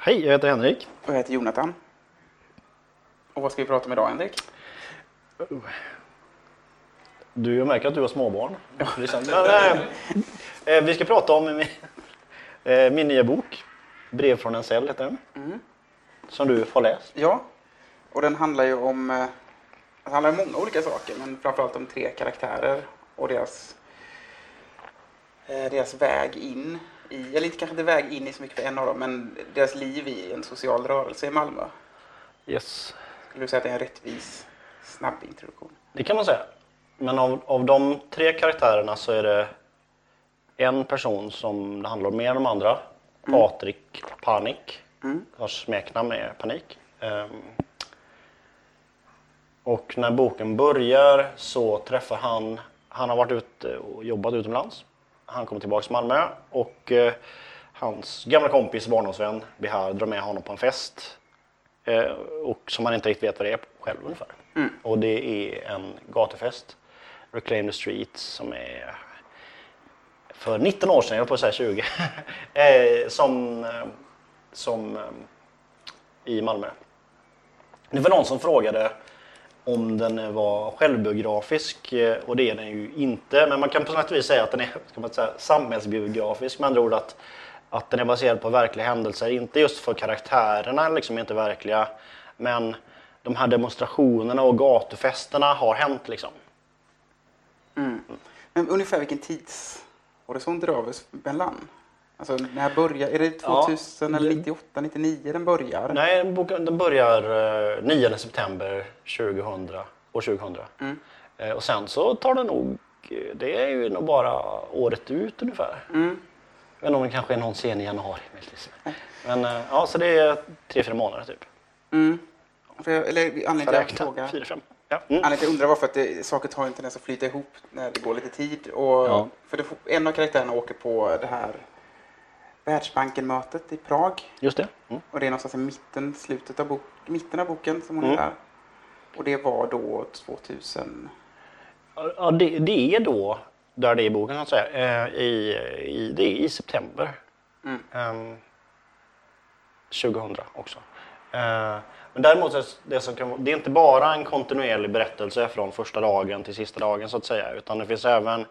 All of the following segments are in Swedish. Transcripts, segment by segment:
Hej, jag heter Henrik. Och jag heter Jonathan. Och vad ska vi prata om idag, Henrik? Du, jag märker att du har småbarn. Eh, vi ska prata om min, eh, min nya bok. Brev från en cell heter den. Som du har läst. Ja, och den handlar ju om eh, det handlar om många olika saker, men framförallt om tre karaktärer och deras, deras väg in i, eller inte kanske inte väg in i så mycket för en av dem, men deras liv i en social rörelse i Malmö. Yes. Skulle du säga att det är en rättvis, snabb introduktion? Det kan man säga. Men av, av de tre karaktärerna så är det en person som det handlar om mer än de andra. Patrik Panik. Vars smeknamn är Panik. Ehm, och när boken börjar så träffar han, han har varit ute och jobbat utomlands. Han kommer tillbaka till Malmö och eh, hans gamla kompis, barndomsvän Bihar drar med honom på en fest. Eh, och som han inte riktigt vet vad det är själv ungefär. Och det är en gatufest, Reclaim the Streets, som är för 19 år sedan, jag höll på att säga 20, eh, som, som i Malmö. Det var någon som frågade om den var självbiografisk eh, och det är den ju inte. Men man kan på något vis säga att den är ska man säga, samhällsbiografisk med andra ord att, att den är baserad på verkliga händelser. Inte just för karaktärerna liksom är inte verkliga men de här demonstrationerna och gatufesterna har hänt liksom. Mm. Men ungefär vilken tidshorisont rör vi oss mellan? Alltså när börjar, är det Ja, 2000 eller det- 98, 99 den börjar? Nej, boken den börjar eh, 9 september 2000, år 2000. Eh, och sen så tar det nog, eh, det är ju nog bara året ut ungefär. Mm. Jag vet inte om det kanske är någon sen i januari möjligtvis. Men eh, ja, så det är tre, fyra månader typ. Mm. För jag, eller anledningen till att jag frågar fyra, fem. Ja. Mm. Anledningen till att jag undrar var för att det, saker tar en tendens att flyta ihop när det går lite tid. Och Ja. för det, en av karaktärerna åker på det här Världsbanken-mötet i Prag. Just det. Mm. Och det är någonstans i mitten, slutet av bok, mitten av boken som hon är Mm. där. Och det var då 2000. Ja, det, det är då, där det är i boken kan jag säga, eh, i, i, det är i september. Mm. Ehm, 2000 också. Eh, men däremot, så är det, som kan, det är inte bara en kontinuerlig berättelse från första dagen till sista dagen så att säga, utan det finns även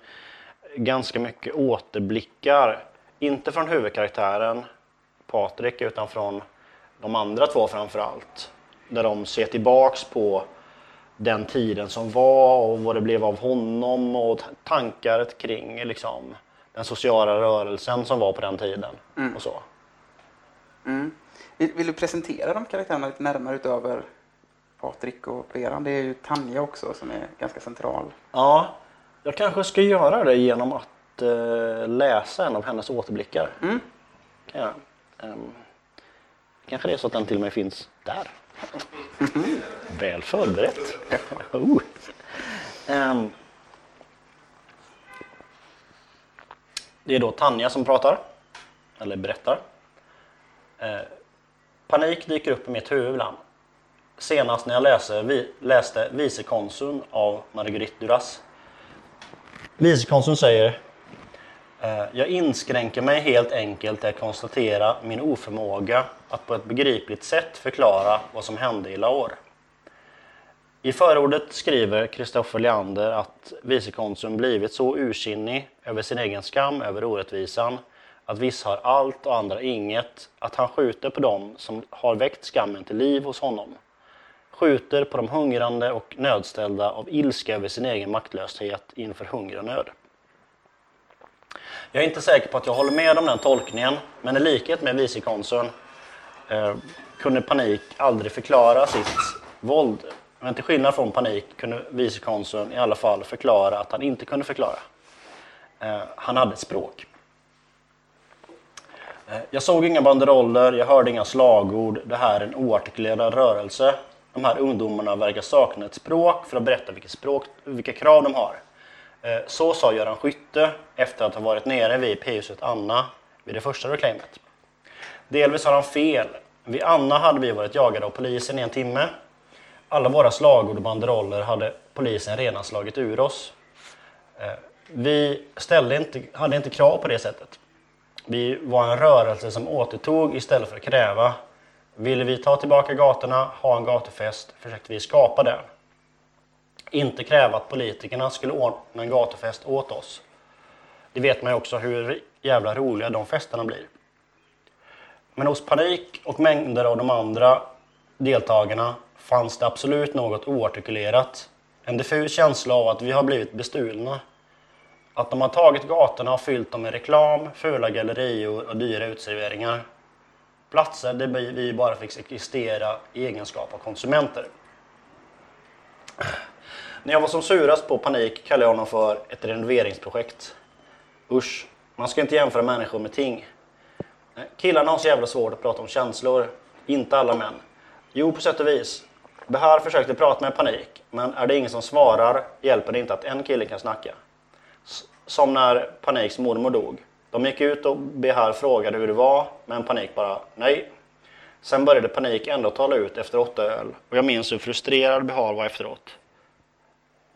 ganska mycket återblickar. Inte från huvudkaraktären Patrik, utan från de andra två framför allt. Där de ser tillbaks på den tiden som var och vad det blev av honom och tankar kring liksom, den sociala rörelsen som var på den tiden. Och så. Mm. Vill, vill du presentera de karaktärerna lite närmare utöver Patrik och Beran? Det är ju Tanja också som är ganska central. Ja, jag kanske ska göra det genom att eh, läsa en av hennes återblickar. Mm. Kan jag. Ehm, kanske det är så att den till och med finns där. Väl förberett. oh. Ehm, det är då Tanja som pratar, eller berättar. Eh, panik dyker upp i mitt huvud ibland. Senast när jag läste, vi, läste Vicekonsuln av Marguerite Duras. Vicekonsuln säger Eh, jag inskränker mig helt enkelt till att konstatera min oförmåga att på ett begripligt sätt förklara vad som hände i Lahore. I förordet skriver Kristoffer Leander att vicekonsuln blivit så ursinnig över sin egen skam över orättvisan att vissa har allt och andra inget, att han skjuter på dem som har väckt skammen till liv hos honom. Skjuter på de hungrande och nödställda av ilska över sin egen maktlöshet inför hunger och nöd. Jag är inte säker på att jag håller med om den tolkningen, men i likhet med vicekonsuln eh, kunde Panik aldrig förklara sitt våld. Men till skillnad från Panik kunde vicekonsuln i alla fall förklara att han inte kunde förklara. Eh, han hade ett språk. Eh, Jag såg inga banderoller, jag hörde inga slagord. Det här är en oartikulerad rörelse. De här ungdomarna verkar sakna ett språk för att berätta vilket språk, vilka krav de har. Eh, så sa Göran Skytte efter att ha varit nere vid P-huset Anna vid det första reclaimet. Delvis har han fel. Vid Anna hade vi varit jagade av polisen i en timme. Alla våra slagord och banderoller hade polisen redan slagit ur oss. Eh, vi ställde inte, hade inte krav på det sättet. Vi var en rörelse som återtog istället för att kräva. Ville vi ta tillbaka gatorna, ha en gatufest, försökte vi skapa den. Inte kräva att politikerna skulle ordna en gatufest åt oss. Det vet man ju också hur jävla roliga de festerna blir. Men hos Panik och mängder av de andra deltagarna fanns det absolut något oartikulerat. En diffus känsla av att vi har blivit bestulna. Att de har tagit gatorna och fyllt dem med reklam, fula gallerior och dyra utserveringar. Platser där vi bara fick existera i egenskap av konsumenter. När jag var som surast på Panik kallade jag honom för ett renoveringsprojekt. Usch, man ska inte jämföra människor med ting. Killarna har så jävla svårt att prata om känslor. Inte alla män. Jo, på sätt och vis. Behar försökte prata med panik, men är det ingen som svarar hjälper det inte att en kille kan snacka. Som när Paniks mormor dog. De gick ut och Behar frågade hur det var, men Panik bara nej. Sen började Panik ändå tala ut efter åtta öl och jag minns hur frustrerad Behar var efteråt.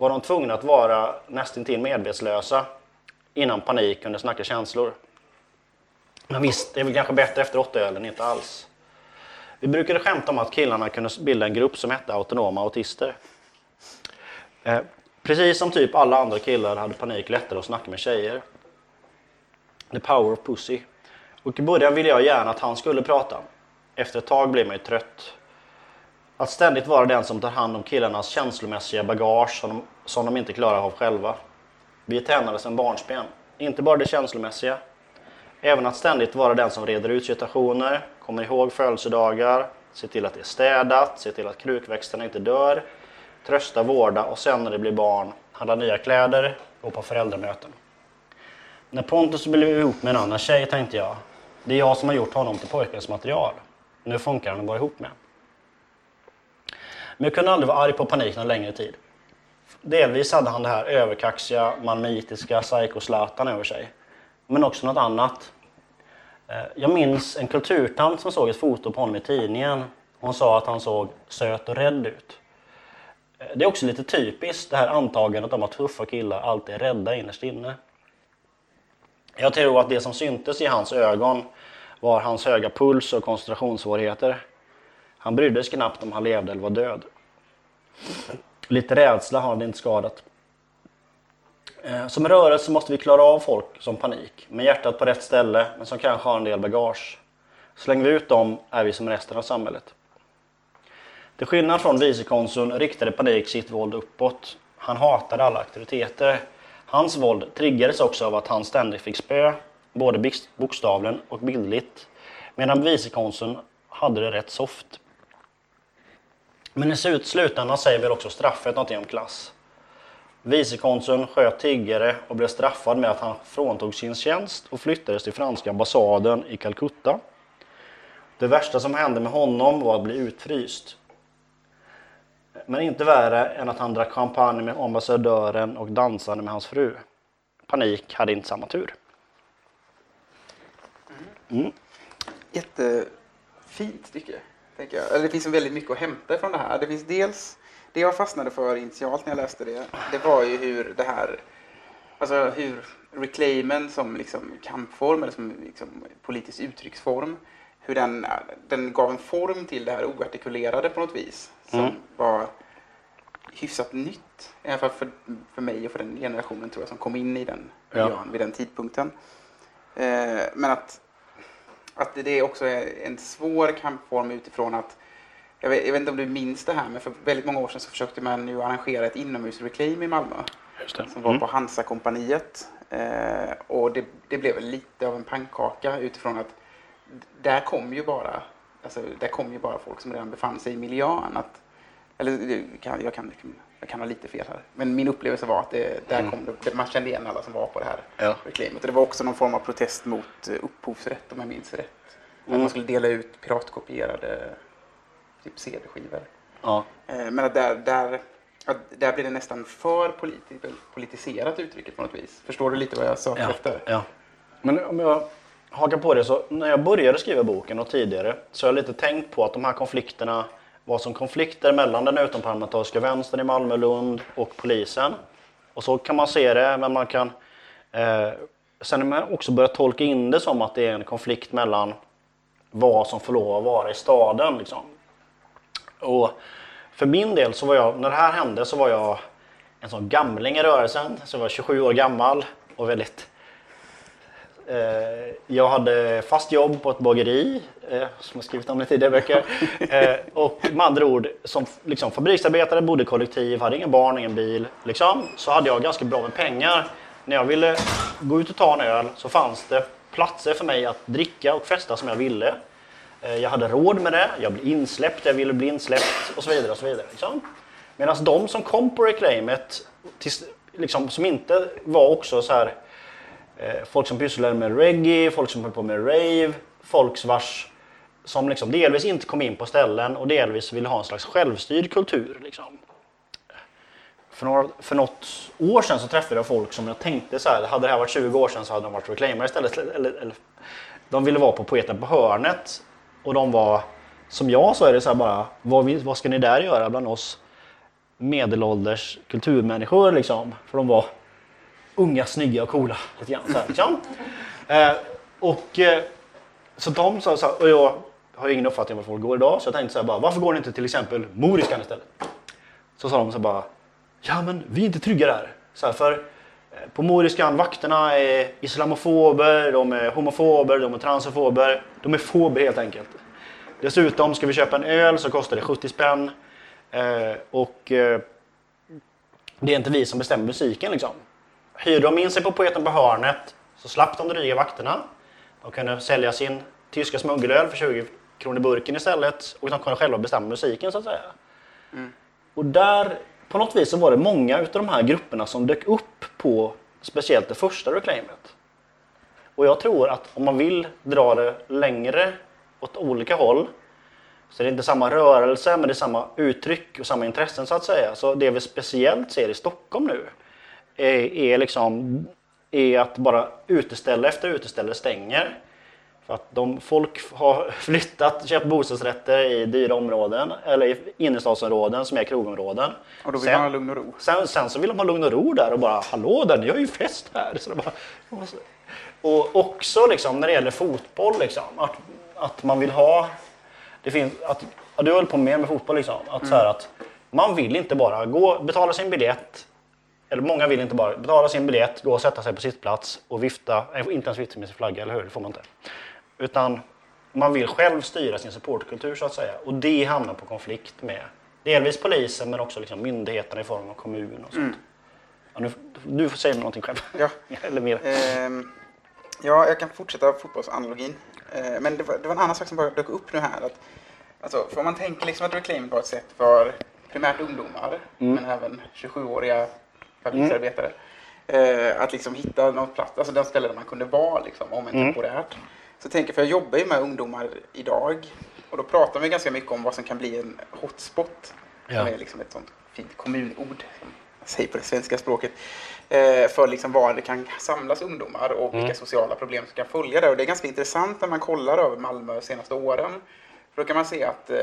Var de tvungna att vara nästintill medvetslösa innan Panik kunde snacka känslor? Men visst, det är väl kanske bättre efter åtta öl än inte alls. Vi brukade skämta om att killarna kunde bilda en grupp som hette Autonoma Autister. Eh, precis som typ alla andra killar hade Panik lättare att snacka med tjejer. The power of pussy. Och i början ville jag gärna att han skulle prata. Efter ett tag blev man ju trött. Att ständigt vara den som tar hand om killarnas känslomässiga bagage som de, som de inte klarar av själva. Vi är tränade sedan barnsben. Inte bara det känslomässiga, Även att ständigt vara den som reder ut situationer, kommer ihåg födelsedagar, ser till att det är städat, ser till att krukväxterna inte dör, trösta, vårda och sen när det blir barn, handla nya kläder, gå på föräldramöten. När Pontus blev ihop med en annan tjej tänkte jag, det är jag som har gjort honom till pojkens material. Nu funkar han att vara ihop med. Men jag kunde aldrig vara arg på panik någon längre tid. Delvis hade han det här överkaxiga, manmitiska, psykoslatan över sig men också något annat. Eh, jag minns en kulturtant som såg ett foto på honom i tidningen. Hon sa att han såg söt och rädd ut. Eh, det är också lite typiskt det här antagandet om att tuffa killar alltid är rädda innerst inne. Jag tror att det som syntes i hans ögon var hans höga puls och koncentrationssvårigheter. Han brydde sig knappt om han levde eller var död. Lite rädsla har det inte skadat. Eh, som rörelse måste vi klara av folk som panik, med hjärtat på rätt ställe, men som kanske har en del bagage. Slänger vi ut dem är vi som resten av samhället. Till skillnad från vicekonsuln riktade Panik sitt våld uppåt. Han hatade alla auktoriteter. Hans våld triggades också av att han ständigt fick spö, både bokstavligen och bildligt, medan vicekonsuln hade det rätt soft. Men i slutändan säger väl också straffet någonting om klass. Vicekonsuln sköt tiggare och blev straffad med att han fråntog sin tjänst och flyttades till franska ambassaden i Calcutta. Det värsta som hände med honom var att bli utfryst. Men inte värre än att han drack champagne med ambassadören och dansade med hans fru. Panik hade inte samma tur. Mm. Jättefint stycke. Tänker jag. Det finns väldigt mycket att hämta från det här. Det finns dels det jag fastnade för initialt när jag läste det, det var ju hur det här, alltså hur reclaimen som liksom kampform eller som liksom politisk uttrycksform, hur den, den gav en form till det här oartikulerade på något vis. Som mm. var hyfsat nytt, i alla fall för, för mig och för den generationen tror jag som kom in i den ja. vid den tidpunkten. Eh, men att, att det också är en svår kampform utifrån att jag vet, jag vet, inte om du minns det här, men för väldigt många år sedan så försökte man ju arrangera ett inomhusreclaim i Malmö. Som var mm. på Hansa-kompaniet. Eh, och det, det, blev lite av en pannkaka utifrån att där kom ju bara, alltså, där kom ju bara folk som redan befann sig i miljön. Att, eller kan, jag, kan, jag kan ha lite fel här. Men min upplevelse var att det, där mm. kom det, man kände igen alla som var på det här ja. reclaimet. Och det var också någon form av protest mot eh, upphovsrätt om jag minns rätt. Mm. Att man skulle dela ut piratkopierade typ CD-skivor. Ja. Eh, men att där, där, att där blir det nästan för politi politiserat uttrycket på något vis. Förstår du lite vad jag söker ja. efter? Ja. Men om jag hakar på det så när jag började skriva boken och tidigare så har jag lite tänkt på att de här konflikterna var som konflikter mellan den utomparlamentariska vänstern i Malmö, Lund och polisen. Och så kan man se det, men man kan eh, sen har man också börjat tolka in det som att det är en konflikt mellan vad som får lov att vara i staden. Liksom. Och för min del, så var jag, när det här hände, så var jag en sån gamling i rörelsen. Så jag var 27 år gammal och väldigt... Eh, jag hade fast jobb på ett bageri, eh, som jag skrivit om i tidigare böcker. Eh, och med andra ord, som liksom, fabriksarbetare, bodde kollektiv, hade ingen barn, ingen bil. Liksom, så hade jag ganska bra med pengar. När jag ville gå ut och ta en öl så fanns det platser för mig att dricka och festa som jag ville. Jag hade råd med det, jag blev insläppt, jag ville bli insläppt och så vidare. och så vidare liksom. Medan de som kom på Reclaimet, liksom, som inte var också så här, Eh, folk som pysslade med reggae, folk som höll på med rave, folk vars som liksom delvis inte kom in på ställen och delvis ville ha en slags självstyrd kultur. Liksom. För, några, för något år sedan så träffade jag folk som jag tänkte så här, hade det här varit 20 år sedan så hade de varit reclaimare istället. Eller, eller, de ville vara på Poeten på hörnet och de var, som jag så är det så här bara, vad, vad ska ni där göra bland oss medelålders kulturmänniskor liksom? För de var unga, snygga och coola. Lite grann, så här, liksom. eh, och eh, så de sa så här, och jag har ingen uppfattning om var folk går idag, så jag tänkte så här bara, varför går ni inte till exempel Moriskan istället? Så sa de så bara, ja men vi är inte trygga där. Så här, för eh, på Moriskan, vakterna är islamofober, de är homofober, de är transofober. De är fober helt enkelt. Dessutom ska vi köpa en öl så kostar det 70 spänn. Eh, och eh, det är inte vi som bestämmer musiken liksom. Hyrde de in sig på Poeten på hörnet så slapp de dryga vakterna. De kunde sälja sin tyska smuggelöl för 20 kronor burken istället och de kunde själva bestämma musiken så att säga. Mm. Och där, på något vis så var det många utav de här grupperna som dök upp på speciellt det första reclaimet. Och jag tror att om man vill dra det längre åt olika håll så det är inte samma rörelse men det är samma uttryck och samma intressen så att säga. Så det vi speciellt ser i Stockholm nu är, är, liksom, är att bara uteställe efter uteställe stänger. För att de, folk har flyttat, köpt bostadsrätter i dyra områden eller i innerstadsområden som är krogområden. Och då vill sen, man ha lugn och ro? Sen, sen, så vill de ha lugn och ro där och bara hallå där, ni har ju fest här. Så bara, och också liksom, när det gäller fotboll, liksom, att, att man vill ha det finns, att, ja, du höll på mer med fotboll liksom. Att, mm. så här, att man vill inte bara gå, betala sin biljett, eller många vill inte bara betala sin biljett, gå och sätta sig på sitt plats och vifta, inte ens vifta med sin flagga, eller hur? Det får man inte. Utan man vill själv styra sin supportkultur så att säga. Och det hamnar på konflikt med delvis polisen men också liksom myndigheterna i form av kommun och sånt. Mm. Ja, nu, du får säga någonting själv. Ja. eller mer. Um, ja, jag kan fortsätta fotbollsanalogin. Eh, men det var, det var, en annan sak som bara dök upp nu här. Att, alltså, för om man tänker liksom att Reclaim var ett sätt för primärt ungdomar, mm. men även 27-åriga fabriksarbetare, mm. eh, att liksom hitta någon plats, alltså den ställe där man kunde vara liksom, om en mm. temporärt. Så jag tänker, för jag jobbar ju med ungdomar idag och då pratar vi ganska mycket om vad som kan bli en hotspot. Ja. Som är liksom ett sånt fint kommunord, som jag säger på det svenska språket. Eh, för liksom var det kan samlas ungdomar och vilka mm. sociala problem som kan följa det. Och det är ganska intressant när man kollar över Malmö de senaste åren. För då kan man se att eh,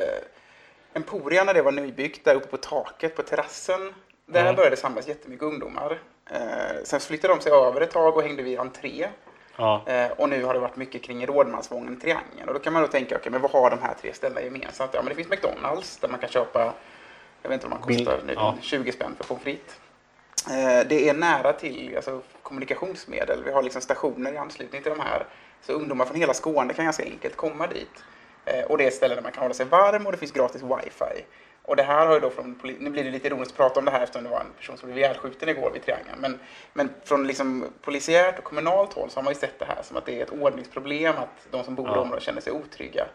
Emporia när det var nybyggt, där uppe på taket på terrassen, där mm. började det samlas jättemycket ungdomar. Eh, sen flyttade de sig över ett tag och hängde vid entré. Ja. Eh, och nu har det varit mycket kring Rådmansvången, Triangeln. Och då kan man då tänka, okej, okay, men vad har de här tre ställena gemensamt? Ja, men det finns McDonalds där man kan köpa, jag vet inte vad man kostar nu, ja. 20 spänn för pommes frites. Eh, det är nära till alltså, kommunikationsmedel. Vi har liksom stationer i anslutning till de här. Så ungdomar från hela Skåne kan ganska enkelt komma dit. Eh, och det är ett ställe där man kan hålla sig varm och det finns gratis wifi. Och det här har ju då från, nu blir det lite ironiskt att prata om det här eftersom det var en person som blev ihjälskjuten igår vid Triangeln. Men, men från liksom polisiärt och kommunalt håll så har man ju sett det här som att det är ett ordningsproblem, att de som bor i ja. området känner sig otrygga.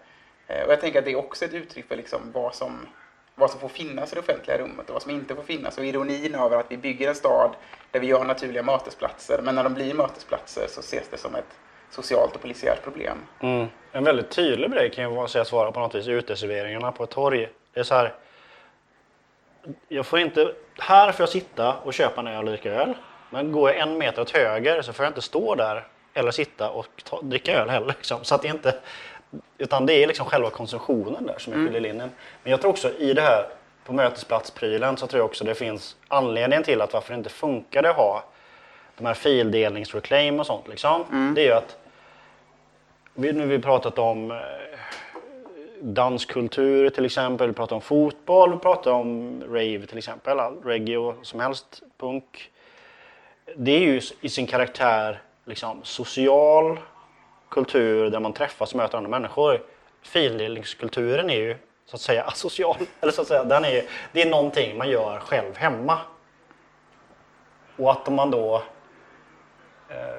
Eh, och jag tänker att det är också ett uttryck för liksom vad som vad som får finnas i det offentliga rummet och vad som inte får finnas. Och ironin över att vi bygger en stad där vi gör naturliga mötesplatser, men när de blir mötesplatser så ses det som ett socialt och polisiärt problem. Mm. En väldigt tydlig grej kan jag säga svara på något vis, uteserveringarna på ett torg. Det är så här, jag får inte, här får jag sitta och köpa en öl och dricka öl. Men går jag en meter åt höger så får jag inte stå där eller sitta och ta, dricka öl heller. Liksom. Så att det inte, utan det är liksom själva konsumtionen där som är mm. skiljelinjen. Men jag tror också i det här på mötesplatsprylen så tror jag också det finns anledning till att varför det inte funkade att ha de här fildelningsreclaim och sånt liksom. Mm. Det är ju att vi, nu har vi pratat om eh, danskultur till exempel, vi pratar om fotboll, vi pratar om rave till exempel, all- reggae och som helst, punk. Det är ju i sin karaktär liksom social kultur där man träffas och möter andra människor. Fildelningskulturen är ju så att säga asocial. Eller så att säga, den är, det är någonting man gör själv hemma. Och att om man då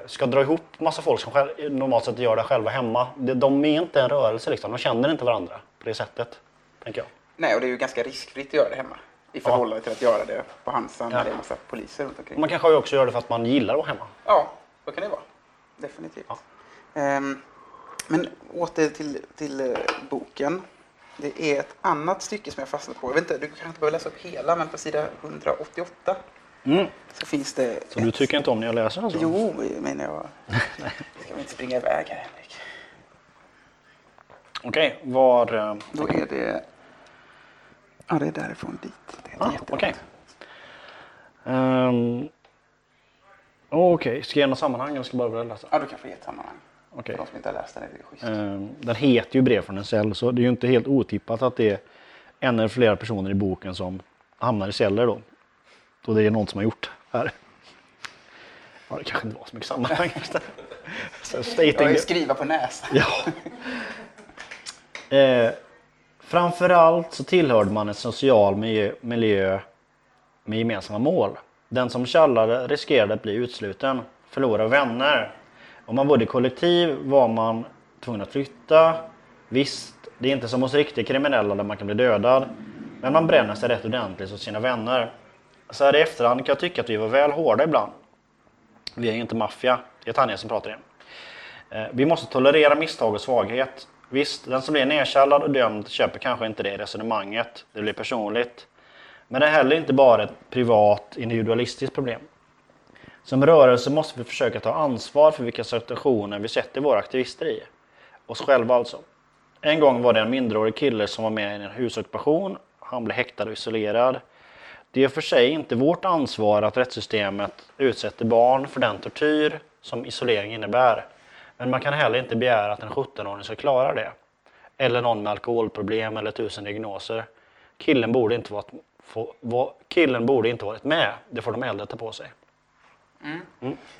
ska dra ihop massa folk som själv, normalt sett gör det själva hemma. De, de är inte en rörelse liksom. De känner inte varandra på det sättet. Tänker jag. Nej, och det är ju ganska riskfritt att göra det hemma. I förhållande till att göra det på Hansan Ja. när det är en massa poliser runt omkring. Man kanske också gör det för att man gillar att vara hemma. Ja, så kan det vara. Definitivt. Ja. Ehm, men åter till, till eh, boken. Det är ett annat stycke som jag fastnat på. Jag vet inte, du kanske inte behöver läsa upp hela, men på sida 188 Mm. så finns det... Så du tycker inte om när jag läser alltså? Jo, menar jag. Ska vi inte springa iväg här, Henrik? Okej, var... eh, Då är det... Ja, det är därifrån dit. Det är Ah. Okej. Ehm, Okej, ska jag ge något sammanhang eller ska jag bara läsa? Ja, du kan få ge ett sammanhang. Okej. För de som inte har läst den är det schysst. Ehm, Den heter ju Brev från en cell så det är ju inte helt otippat att det är en eller flera personer i boken som hamnar i celler då. Då det är någon som har gjort här. Ja, det kanske inte var så mycket sammanhang. så Jag stating det. skriva på näsan. Ja. Eh, framförallt så tillhörde man en social miljö, miljö med gemensamma mål. Den som tjallade riskerade att bli utsluten, förlora vänner. Om man bodde i kollektiv var man tvungen att flytta. Visst, det är inte som hos riktiga kriminella där man kan bli dödad. Men man bränner sig rätt ordentligt hos sina vänner. Så här i efterhand kan jag tycka att vi var väl hårda ibland. Vi är ju inte maffia, det är Tanja som pratar igen. Eh, vi måste tolerera misstag och svaghet. Visst, den som blir nedkällad och dömd köper kanske inte det resonemanget. Det blir personligt. Men det är heller inte bara ett privat individualistiskt problem. Som rörelse måste vi försöka ta ansvar för vilka situationer vi sätter våra aktivister i. Oss själva alltså. En gång var det en minderårig kille som var med i en husockupation. Han blev häktad och isolerad. Det är för sig inte vårt ansvar att rättssystemet utsätter barn för den tortyr som isolering innebär. Men man kan heller inte begära att en 17-åring ska klara det. Eller någon med alkoholproblem eller tusen diagnoser. Killen borde inte varit, få, va, killen borde inte varit med. Det får de äldre ta på sig.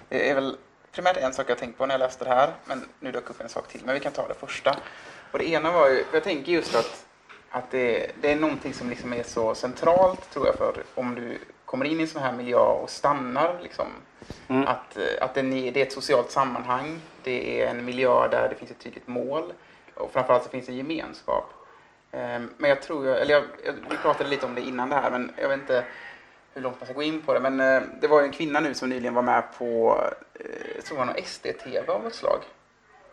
Det är väl primärt en sak jag tänkt på när jag läste det här, men nu dök upp en sak till. Men vi kan ta det första. Och det ena var ju, jag tänker just att, att det, det är någonting som liksom är så centralt, tror jag, för om du kommer in i en sån här miljö och stannar, liksom, att, eh, att det, är- det är ett socialt sammanhang, det är en miljö där det finns ett tydligt mål och framförallt så finns det en gemenskap. Ehm, Men jag tror, jag, eller jag, vi pratade lite om det innan det här, men jag vet inte hur långt man ska gå in på det. Men eh, det var ju en kvinna nu som nyligen var med på, jag tror det var någon SD-TV av något slag.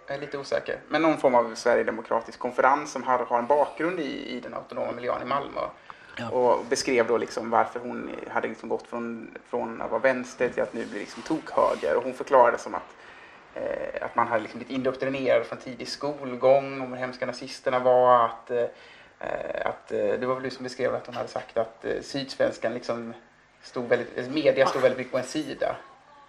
Jag är lite osäker. Men någon form av Sverigedemokratisk konferens som har, har en bakgrund i, i den autonoma miljön i Malmö. Ja. Och beskrev då liksom varför hon hade liksom gått från, från att vara vänster till att nu bli liksom tokhöger. Och hon förklarade som att, eh, att man hade liksom blivit indoktrinerad från tidig skolgång om hur hemska nazisterna var. Att, eh, att, eh, det var väl du som beskrev att hon hade sagt att eh, Sydsvenskan liksom stod väldigt, media stod väldigt mycket på en sida.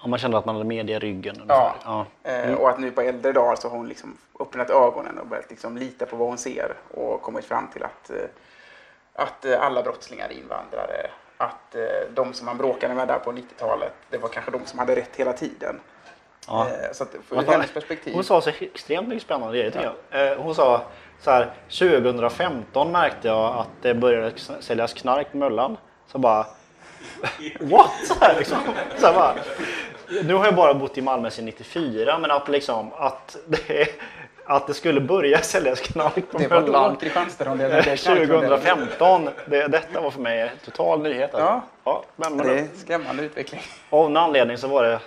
Om man kände att man hade media i ryggen. Ja. ja. Eh, Och att nu på äldre dagar så har hon liksom öppnat ögonen och börjat liksom lita på vad hon ser och kommit fram till att, eh, att eh, alla brottslingar är invandrare. Att de som man bråkade med där på 90-talet, det var kanske de som hade rätt hela tiden. Ja. Så att, ur hennes perspektiv. Hon sa så extremt mycket spännande grejer tycker jag. Eh, Hon sa så här, 2015 märkte jag att det började säljas knark på Möllan. Så bara, what? Så här, liksom. så här bara, nu har jag bara bott i Malmö sedan 94 men att, liksom, att, det, att det skulle börja säljas knark på det var Möllan Kristianstadsrondellen blev eh, knarkrondellen. 2015. Det, detta var för mig en total nyhet. Ja. Ja, men, men, Det är skrämmande utveckling. av någon anledning så var det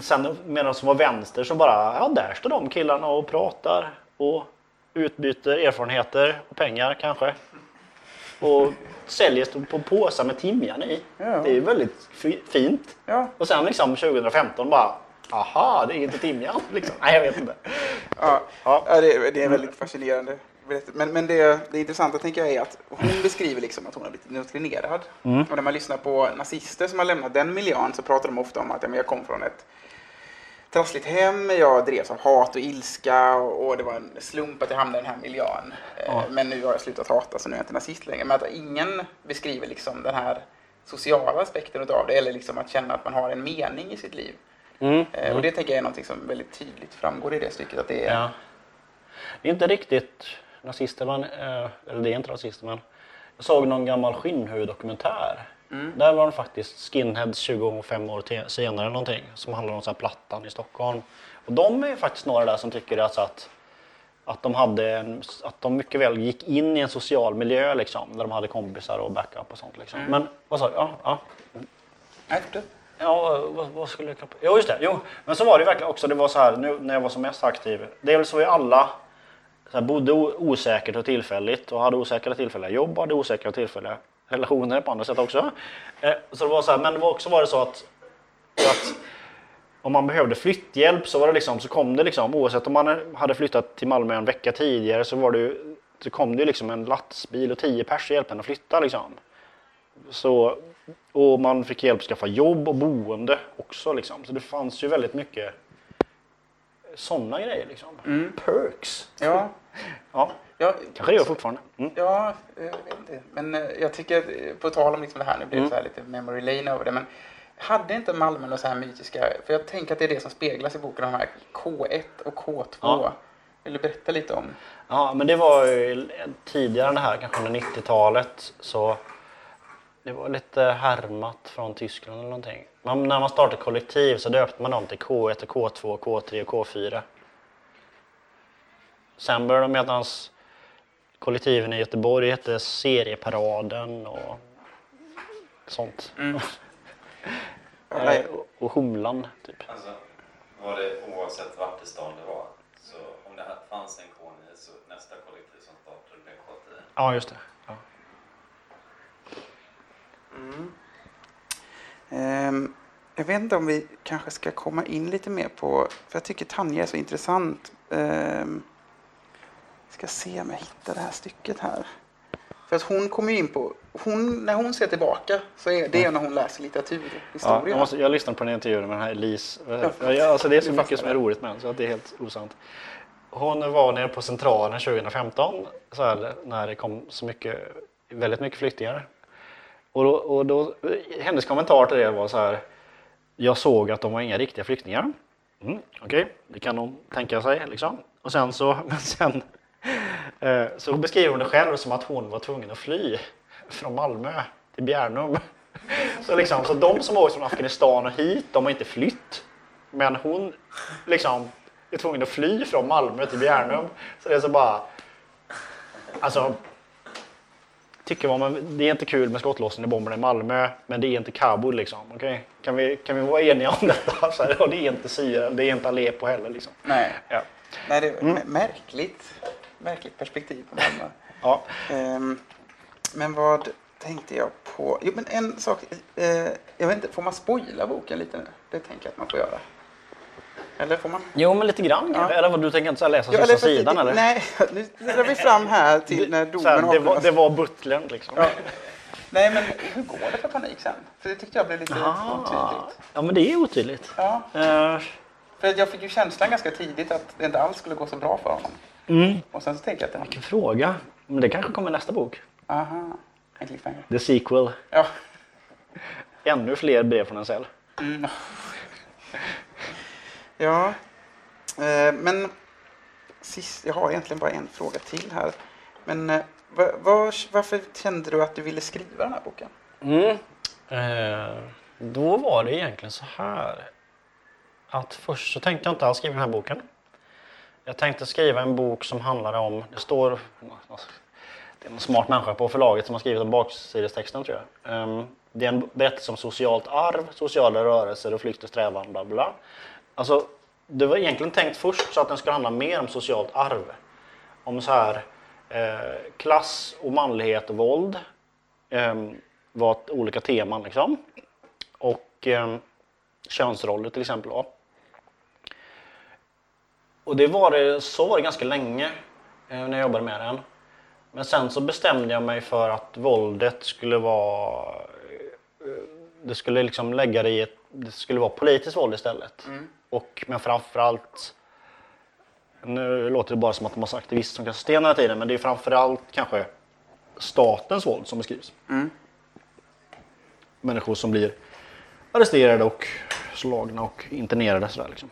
Sen med de som var vänster så bara, ja där står de killarna och pratar och utbyter erfarenheter och pengar kanske. Och säljer på påsar med timjan i. Ja. Det är väldigt fi- fint. Ja, Och sen liksom 2015 bara, aha, det är inte timjan liksom. Nej, jag vet inte. Ja, Ja. det, det är väldigt fascinerande. Men, men det, det intressanta tänker jag är att hon beskriver liksom att hon har blivit indoktrinerad. Och när man lyssnar på nazister som har lämnat den miljön så pratar de ofta om att ja, jag kom från ett trassligt hem, jag drevs av hat och ilska och det var en slump att jag hamnade i den här miljön. Eh, Men nu har jag slutat hata så nu är jag inte nazist längre. Men att ingen beskriver liksom den här sociala aspekten av det eller liksom att känna att man har en mening i sitt liv. Mm. Eh, Och det tänker jag är något som väldigt tydligt framgår i det stycket. Att det är, Ja. Det är inte riktigt nazister, men, eh, eller det är inte rasister, men jag såg någon gammal skinnhuvud-dokumentär. Där var det faktiskt skinheads 25 år senare någonting som handlar om så här Plattan i Stockholm. Och de är faktiskt några där som tycker alltså att, att, de hade en, att de mycket väl gick in i en social miljö liksom, där de hade kompisar och backup och sånt. Liksom. Men vad sa du? Ja, ja. Nej, fortsätt. Ja, vad, vad skulle jag knappt... Jo, just det. Jo. Men så var det verkligen också. Det var så här, nu när jag var som mest aktiv. Dels så var ju alla så här, bodde osäkert och tillfälligt och hade osäkra tillfälliga jobb och hade osäkra tillfälliga relationer på andra sätt också. Eh, så det var så här, men det var också var det så att, att om man behövde flytthjälp så var det liksom, så kom det liksom, oavsett om man hade flyttat till Malmö en vecka tidigare så var det så kom det liksom en lastbil och tio pers och hjälpte en att flytta liksom. Så, och man fick hjälp att skaffa jobb och boende också. Liksom. Så det fanns ju väldigt mycket sådana grejer. Liksom. Perks. Ja, Ja, ja, kanske gör fortfarande. Mm. ja jag vet inte. Men eh, jag tycker, eh, på tal om liksom det här, nu blir det så här lite memory lane över det, men hade inte Malmö några så här mytiska, för jag tänker att det är det som speglas i boken, de här K1 och K2. Ja. Vill du berätta lite om? Ja, men det var ju tidigare än det här, kanske under 90-talet. Så det var lite härmat från Tyskland eller någonting. Men när man startade kollektiv så döpte man dem till K1, K2, K3 och K4. Sen började de medan kollektiven i Göteborg hette Serieparaden och sånt. Nej. Eh, och- och Humlan, typ. Alltså, var det oavsett vart i stan det var? Så om det här fanns en K9 så nästa kollektiv som startade blev K10? Ja, just det. Ja. Ehm, jag vet inte om vi kanske ska komma in lite mer på, för jag tycker Tanja är så intressant. Um, ska se om jag hittar det här stycket här. För att hon kommer ju in på, hon, när hon ser tillbaka så är det när hon läser litteratur, Ja, jag, måste, jag lyssnade på den intervjun med den här Elise. Ja, alltså det är så mycket som är roligt med den så att det är helt osant. Hon var nere på Centralen 2015 så här, när det kom så mycket, väldigt mycket flyktingar. Och då, och då, hennes kommentar till det var så här. Jag såg att de var inga riktiga flyktingar. Mm, Okej, det kan hon tänka sig. Liksom. Och sen så, men sen, så beskriver hon det själv som att hon var tvungen att fly från Malmö till Bjärnum. Så, liksom, så de som åkt från Afghanistan och hit, de har inte flytt. Men hon liksom är tvungen att fly från Malmö till Bjärnum. Så det är så bara... Alltså... Tycker vad man, det är inte kul med skottlossning i bomberna i Malmö, men det är inte Kabul liksom. okej? Kan, vi, kan vi vara eniga om detta? Så här, och det är inte Syrien, det är inte Aleppo heller. Liksom. Nej, Ja. Nej det är m- märkligt. Märkligt perspektiv på Malmö. Ja. Ehm, men vad tänkte jag på? Jo, men en sak. Eh, jag vet inte, får man spoila boken lite nu? Det tänker jag att man får göra. Eller får man? Jo, men lite grann. Ja. Eller vad, du tänker inte läsa sista sidan eller? Nej, nu drar vi fram här till när så här, domen det, var, det var butlern liksom. Ja. Nej, men hur går det för panik sen? För det tyckte jag blev lite Ah. otydligt. Ja, men det är otydligt. Ja, Eh, för jag fick ju känslan ganska tidigt att det inte alls skulle gå så bra för honom. Mm. Och sen så tänker jag att det... Vilken fråga. Men det kanske kommer nästa bok. Aha, en cliffhanger. The sequel. Ja. Ännu fler brev från en cell. Mm. Ja, eh, men sist, jag har egentligen bara en fråga till här. Men eh, va, var, varför kände du att du ville skriva den här boken? Mm. Eh, då var det egentligen så här. Att först så tänkte jag inte alls skriva den här boken. Jag tänkte skriva en bok som handlar om, det står, alltså, det är en smart människa på förlaget som har skrivit om baksidestexten tror jag. Ehm, det är en berättelse om socialt arv, sociala rörelser och flykt och strävan, bla bla. Alltså, det var egentligen tänkt först så att den skulle handla mer om socialt arv. Om så här eh, klass och manlighet och våld. Ehm, var olika teman liksom. Och ehm, könsroller till exempel. Då och det var det, så var det ganska länge eh, när jag jobbade med den. Men sen så bestämde jag mig för att våldet skulle vara... eh, Det skulle liksom lägga det i ett... Det skulle vara politiskt våld istället. Och, men framförallt... Nu låter det bara som att de har sagt aktivister som kastar sten hela tiden men det är framförallt kanske statens våld som beskrivs. Människor som blir arresterade och slagna och internerade. Sådär, liksom.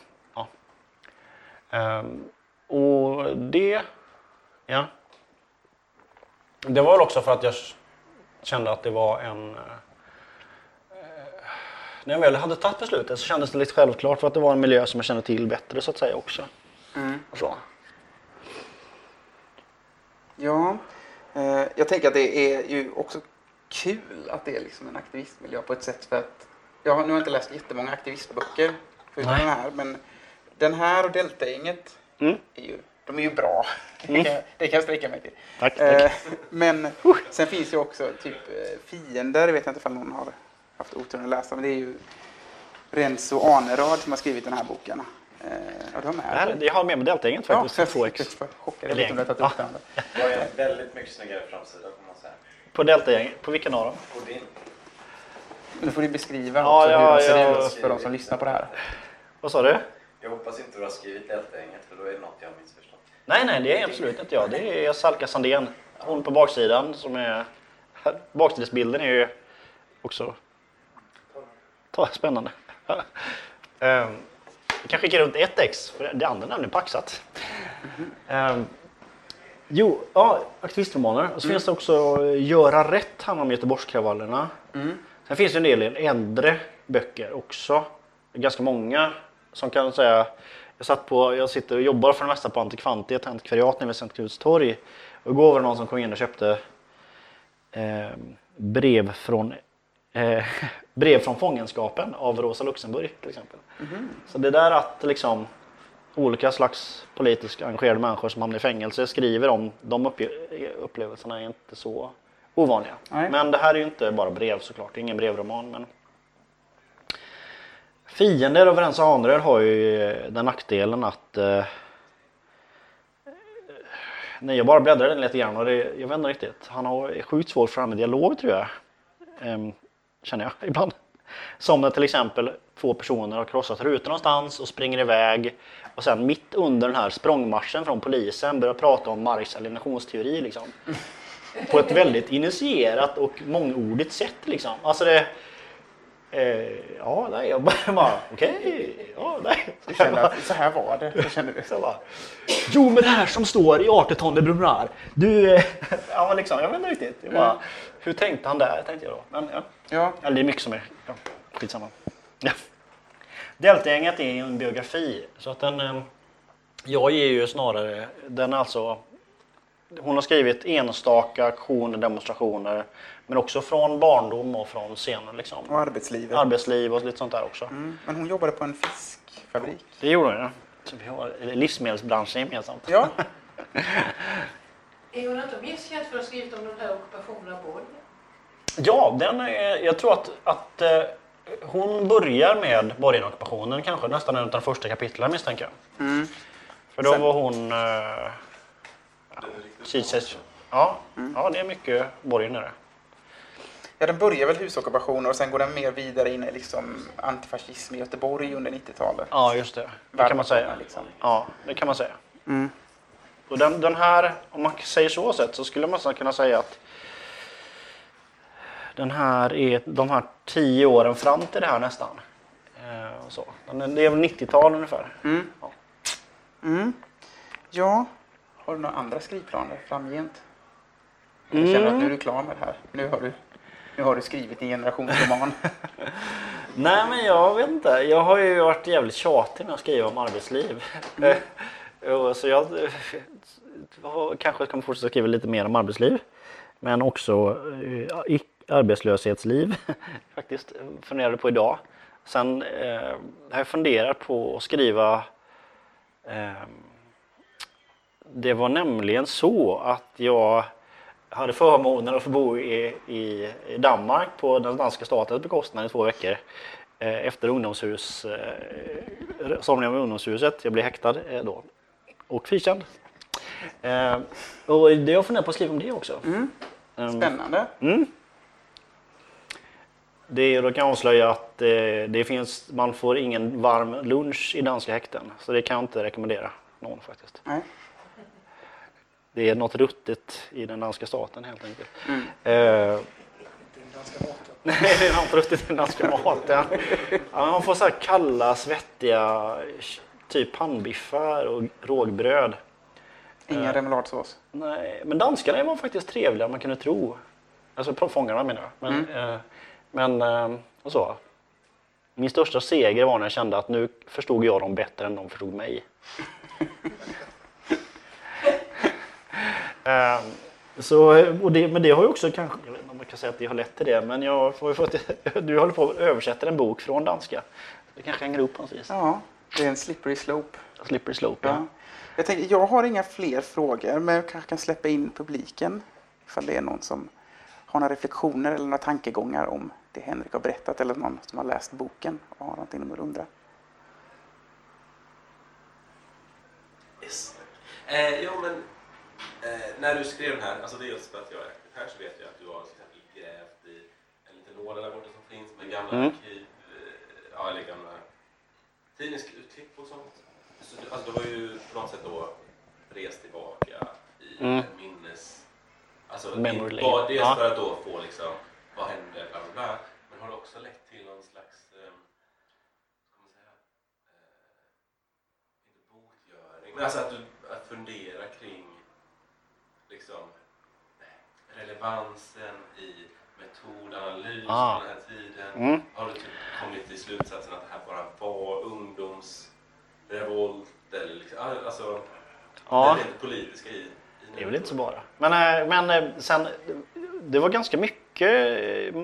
Ehm, och det... Ja. Det var väl också för att jag kände att det var en... eh, när jag väl hade tagit beslutet så kändes det lite självklart för att det var en miljö som jag kände till bättre så att säga också. Och Så. Ja, eh, jag tänker att det är ju också kul att det är liksom en aktivistmiljö på ett sätt för att jag har nu har inte läst jättemånga aktivistböcker förutom den här men den här och Deltagänget Mm. är ju, de är ju bra. Det, kan, det kan jag sträcka mig till. Tack, tack. Eh, men sen finns ju också typ eh, fiender, det vet jag inte om någon har haft oturen att läsa men det är ju Renzo Anerad som har skrivit den här boken. Eh, och de Det är här, jag har med mig deltagänget faktiskt. Ja, jag är chockad. Jag Eller vet inte om du har tagit upp den. Det var ju en väldigt mycket snyggare framsida får man säga. På deltagänget. På vilken av dem? Och din. Nu får du beskriva Ja, också ja, hur de ser ja. ut för de som lyssnar på det här. Vad sa du? Jag hoppas inte du har skrivit Deltagänget för då är det något jag har missförstått. Nej, nej, det är absolut inte jag. Det är Salka Sandén. Hon på baksidan som är... Baksidesbilden är ju också... Ta, spännande. Ehm, Vi kan skicka runt ett ex, för det andra är nämligen paxat. Ehm, Jo, ja, aktivistromaner. Och så finns det också Göra rätt, handlar om Göteborgskravallerna. Sen finns det en del äldre böcker också. Ganska många som kan säga jag, satt på, jag sitter och jobbar för det mesta på Antikvanti, ett antikvariat nere vid Sankt Knuts torg. Och igår var det någon som kom in och köpte eh, brev, från, eh, brev från fångenskapen av Rosa Luxemburg till exempel. Så det där att liksom olika slags politiskt engagerade människor som hamnar i fängelse skriver om de upplevelserna är inte så ovanliga. Nej. Men det här är ju inte bara brev såklart, det är ingen brevroman. Men... Fiender av Renzo Hanröd har ju eh, den nackdelen att eh, Nej, jag bara bläddrar den lite grann och det, jag vet inte riktigt. Han har sjukt svårt för det här med dialog tror jag. Ehm, känner jag ibland. Som när till exempel två personer har krossat rutor någonstans och springer iväg och sen mitt under den här språngmarschen från polisen börjar prata om Marx alienationsteori liksom. På ett väldigt initierat och mångordigt sätt liksom. Alltså det... Eh, ja, nej, jag bara, okej, ja, nej. Du kände att så här var det. Så kände du. Så jag bara, jo men det här som står i Arteton de Brunar. Du, eh, ja liksom, jag vet inte riktigt. Jag bara, Hur tänkte han där tänkte jag då. Men ja, Ja, eller det är mycket som är, ja, skitsamma. Ja. Deltagänget är en biografi. Så att den, eh, jag ger ju snarare, den alltså, hon har skrivit enstaka aktioner, demonstrationer. Men också från barndom och från scenen liksom. och arbetslivet. Arbetsliv och lite sånt där också. Mm, men hon jobbade på en fiskfabrik. Det gjorde hon ja. Så vi har livsmedelsbranschen gemensamt. Ja, Är hon inte mest känd för att ha skrivit om den här ockupationen av Borg? Ja, den är, jag tror att, att eh, hon börjar med borgenockupationen kanske nästan en av de första kapitlen misstänker jag. För då Sen- var hon... Eh, Kyrksex- ja, ja, det är mycket borgen är det. Ja, den börjar väl husockupationer och sen går den mer vidare in i liksom antifascism i Göteborg under 90-talet. Ja, just det. Det kan man säga. Liksom. Ja, det kan man säga. Mm. Och den, den här, om man säger så sett så skulle man nästan kunna säga att den här är de här tio åren fram till det här nästan. Eh, och så. Den är- Det är väl 90-tal ungefär. Mm. Ja. Mm. Ja, har du några andra skrivplaner framgent? Jag känner att nu är du klar med det här. Nu har du, nu har du skrivit en generationsroman. Nej men jag vet inte. Jag har ju varit jävligt tjatig med att skriva om arbetsliv. Och så jag eh, kanske kommer fortsätta skriva lite mer om arbetsliv. Men också eh, arbetslöshetsliv faktiskt. Funderade på idag. Sen eh, har jag funderat på att skriva eh, Det var nämligen så att jag hade förmånen att få bo i, i, i Danmark på den danska statens bekostnad i två veckor. Eh, efter ungdomshus, eh, somningen i ungdomshuset. Jag blev häktad eh, då. och frikänd. Eh, och det jag funderar på att skriva om det också. Mm. Ehm, Spännande. Det, då kan jag avslöja att eh, det finns, man får ingen varm lunch i danska häkten. Så det kan jag inte rekommendera någon faktiskt. Nej. Det är något ruttet i den danska staten helt enkelt. Mm. Eh. Nej, det är något ruttet i den danska maten. Ja, man får så här kalla, svettiga typ pannbiffar och rågbröd. Ingen remouladsås. Nej, men danskarna var faktiskt trevliga man kunde tro. Alltså fångarna menar jag. Men, Mm. eh, men eh, och så. Min största seger var när jag kände att nu förstod jag dem bättre än de förstod mig. Eh, så, och det, men det har ju också kanske, jag vet inte om man kan säga att det har lett till det, men jag ju fått, du håller på att översätta en bok från danska. Det kanske hänger upp på något vis. Ja, det är en slippery slope. Slippery slope, ja. Ja. Jag, tänker, jag har inga fler frågor, men jag kanske kan släppa in publiken ifall det är någon som har några reflektioner eller några tankegångar om det Henrik har berättat eller någon som har läst boken och har någonting de vill undra. Yes. Eh, jo, men eh, när du skrev den här, alltså dels för att jag är här så vet jag att du har till exempel grävt i en liten låda där borta som finns med gamla Mm. arkiv, eh, ja, eller gamla tidningsutklipp och sånt. Så du, alltså, du har ju på något sätt då rest tillbaka i Mm. en minnes... Alltså, Memory lane. bara dels Ja. för att då få liksom, vad hände, bla bla bla. Men har det också lett till någon slags, eh, ska man säga, eh, inte botgöring, men alltså att du att fundera kring liksom relevansen i metodanalys Ah. på den här tiden. Mm. Har du typ kommit till slutsatsen att det här bara var ungdomsrevolt eller liksom, alltså Ja. det rent politiska i, i Det är väl inte så bara. Men, eh, men eh, sen, det var ganska mycket. eh,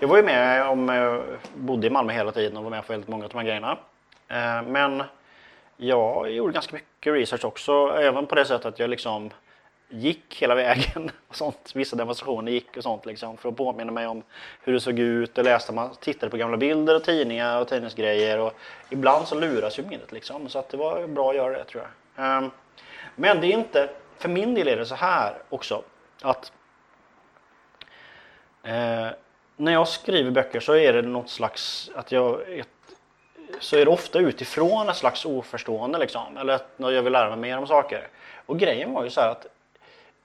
Jag var ju med om, bodde i Malmö hela tiden och var med på väldigt många av de här grejerna. Men jag gjorde ganska mycket research också, även på det sättet att jag liksom gick hela vägen och sånt. Vissa demonstrationer gick och sånt liksom för att påminna mig om hur det såg ut och läste man tittade på gamla bilder och tidningar och tidningsgrejer och ibland så luras ju minnet liksom så att det var bra att göra det tror jag. Ehm, men det är inte, för min del är det så här också att eh, när jag skriver böcker så är det något slags att jag ett, så är det ofta utifrån ett slags oförstående liksom eller att jag vill lära mig mer om saker. Och grejen var ju så här att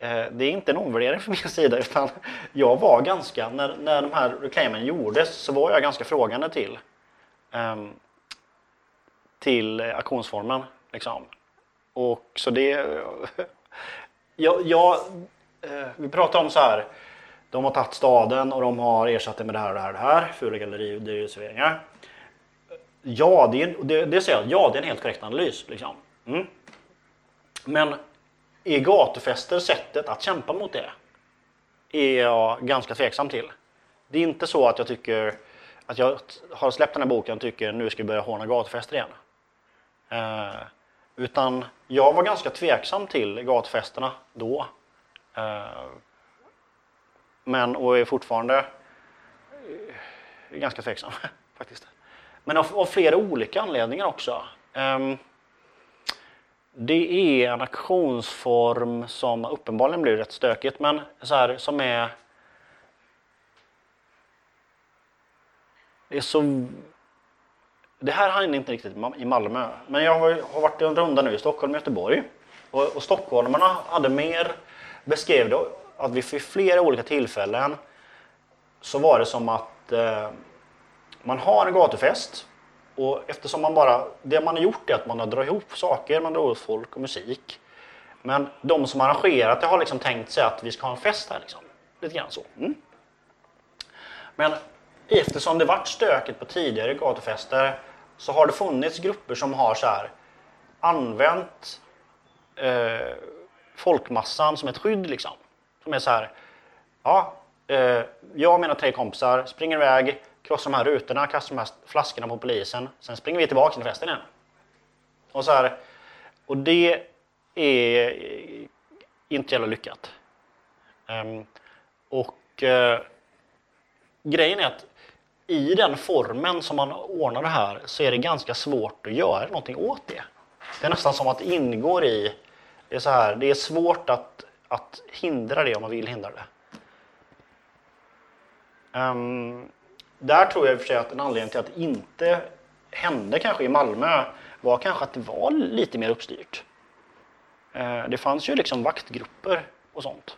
Eh, det är inte en omvärdering från min sida utan jag var ganska, när, när de här reklamen gjordes så var jag ganska frågande till ehm, till auktionsformen liksom. Och så det... Jag, jag, eh, vi pratar om så här. De har tagit staden och de har ersatt det med det här och det här och det här. Fula galleri och. Ja, det, är, det, det säger jag. Ja, det är en helt korrekt analys. Liksom. Mm. Men är gatufester sättet att kämpa mot det? Är jag ganska tveksam till. Det är inte så att jag tycker att jag har släppt den här boken och tycker nu ska vi börja håna gatufester igen. Eh, utan jag var ganska tveksam till gatufesterna då. Eh, men och är fortfarande eh, ganska tveksam faktiskt. Men av, av flera olika anledningar också. Eh, det är en aktionsform som uppenbarligen blir rätt stökigt men så här, som är det är så det här hann inte riktigt i Malmö, men jag har, varit en runda nu i Stockholm och Göteborg. Och, och stockholmarna hade mer, beskrev det, att vid flera olika tillfällen så var det som att eh, man har en gatufest och eftersom man bara, det man har gjort är att man har dragit ihop saker, man drar ihop folk och musik. Men de som har arrangerat det har liksom tänkt sig att vi ska ha en fest här liksom. Lite grann så. Mm. Men eftersom det varit stökigt på tidigare gatufester så har det funnits grupper som har så här använt eh, folkmassan som ett skydd liksom. Som är så här, ja, eh, jag och mina tre kompisar springer iväg, krossar de här rutorna, kastar de här flaskorna på polisen, sen springer vi tillbaka till festen igen. Och så här, och det är inte jävla lyckat. Um, och uh, grejen är att i den formen som man ordnar det här så är det ganska svårt att göra någonting åt det. Det är nästan som att det ingår i... Det är, så här, det är svårt att, att hindra det om man vill hindra det. Um, där tror jag i och för sig att en anledning till att det inte hände kanske i Malmö var kanske att det var lite mer uppstyrt. Eh, det fanns ju liksom vaktgrupper och sånt.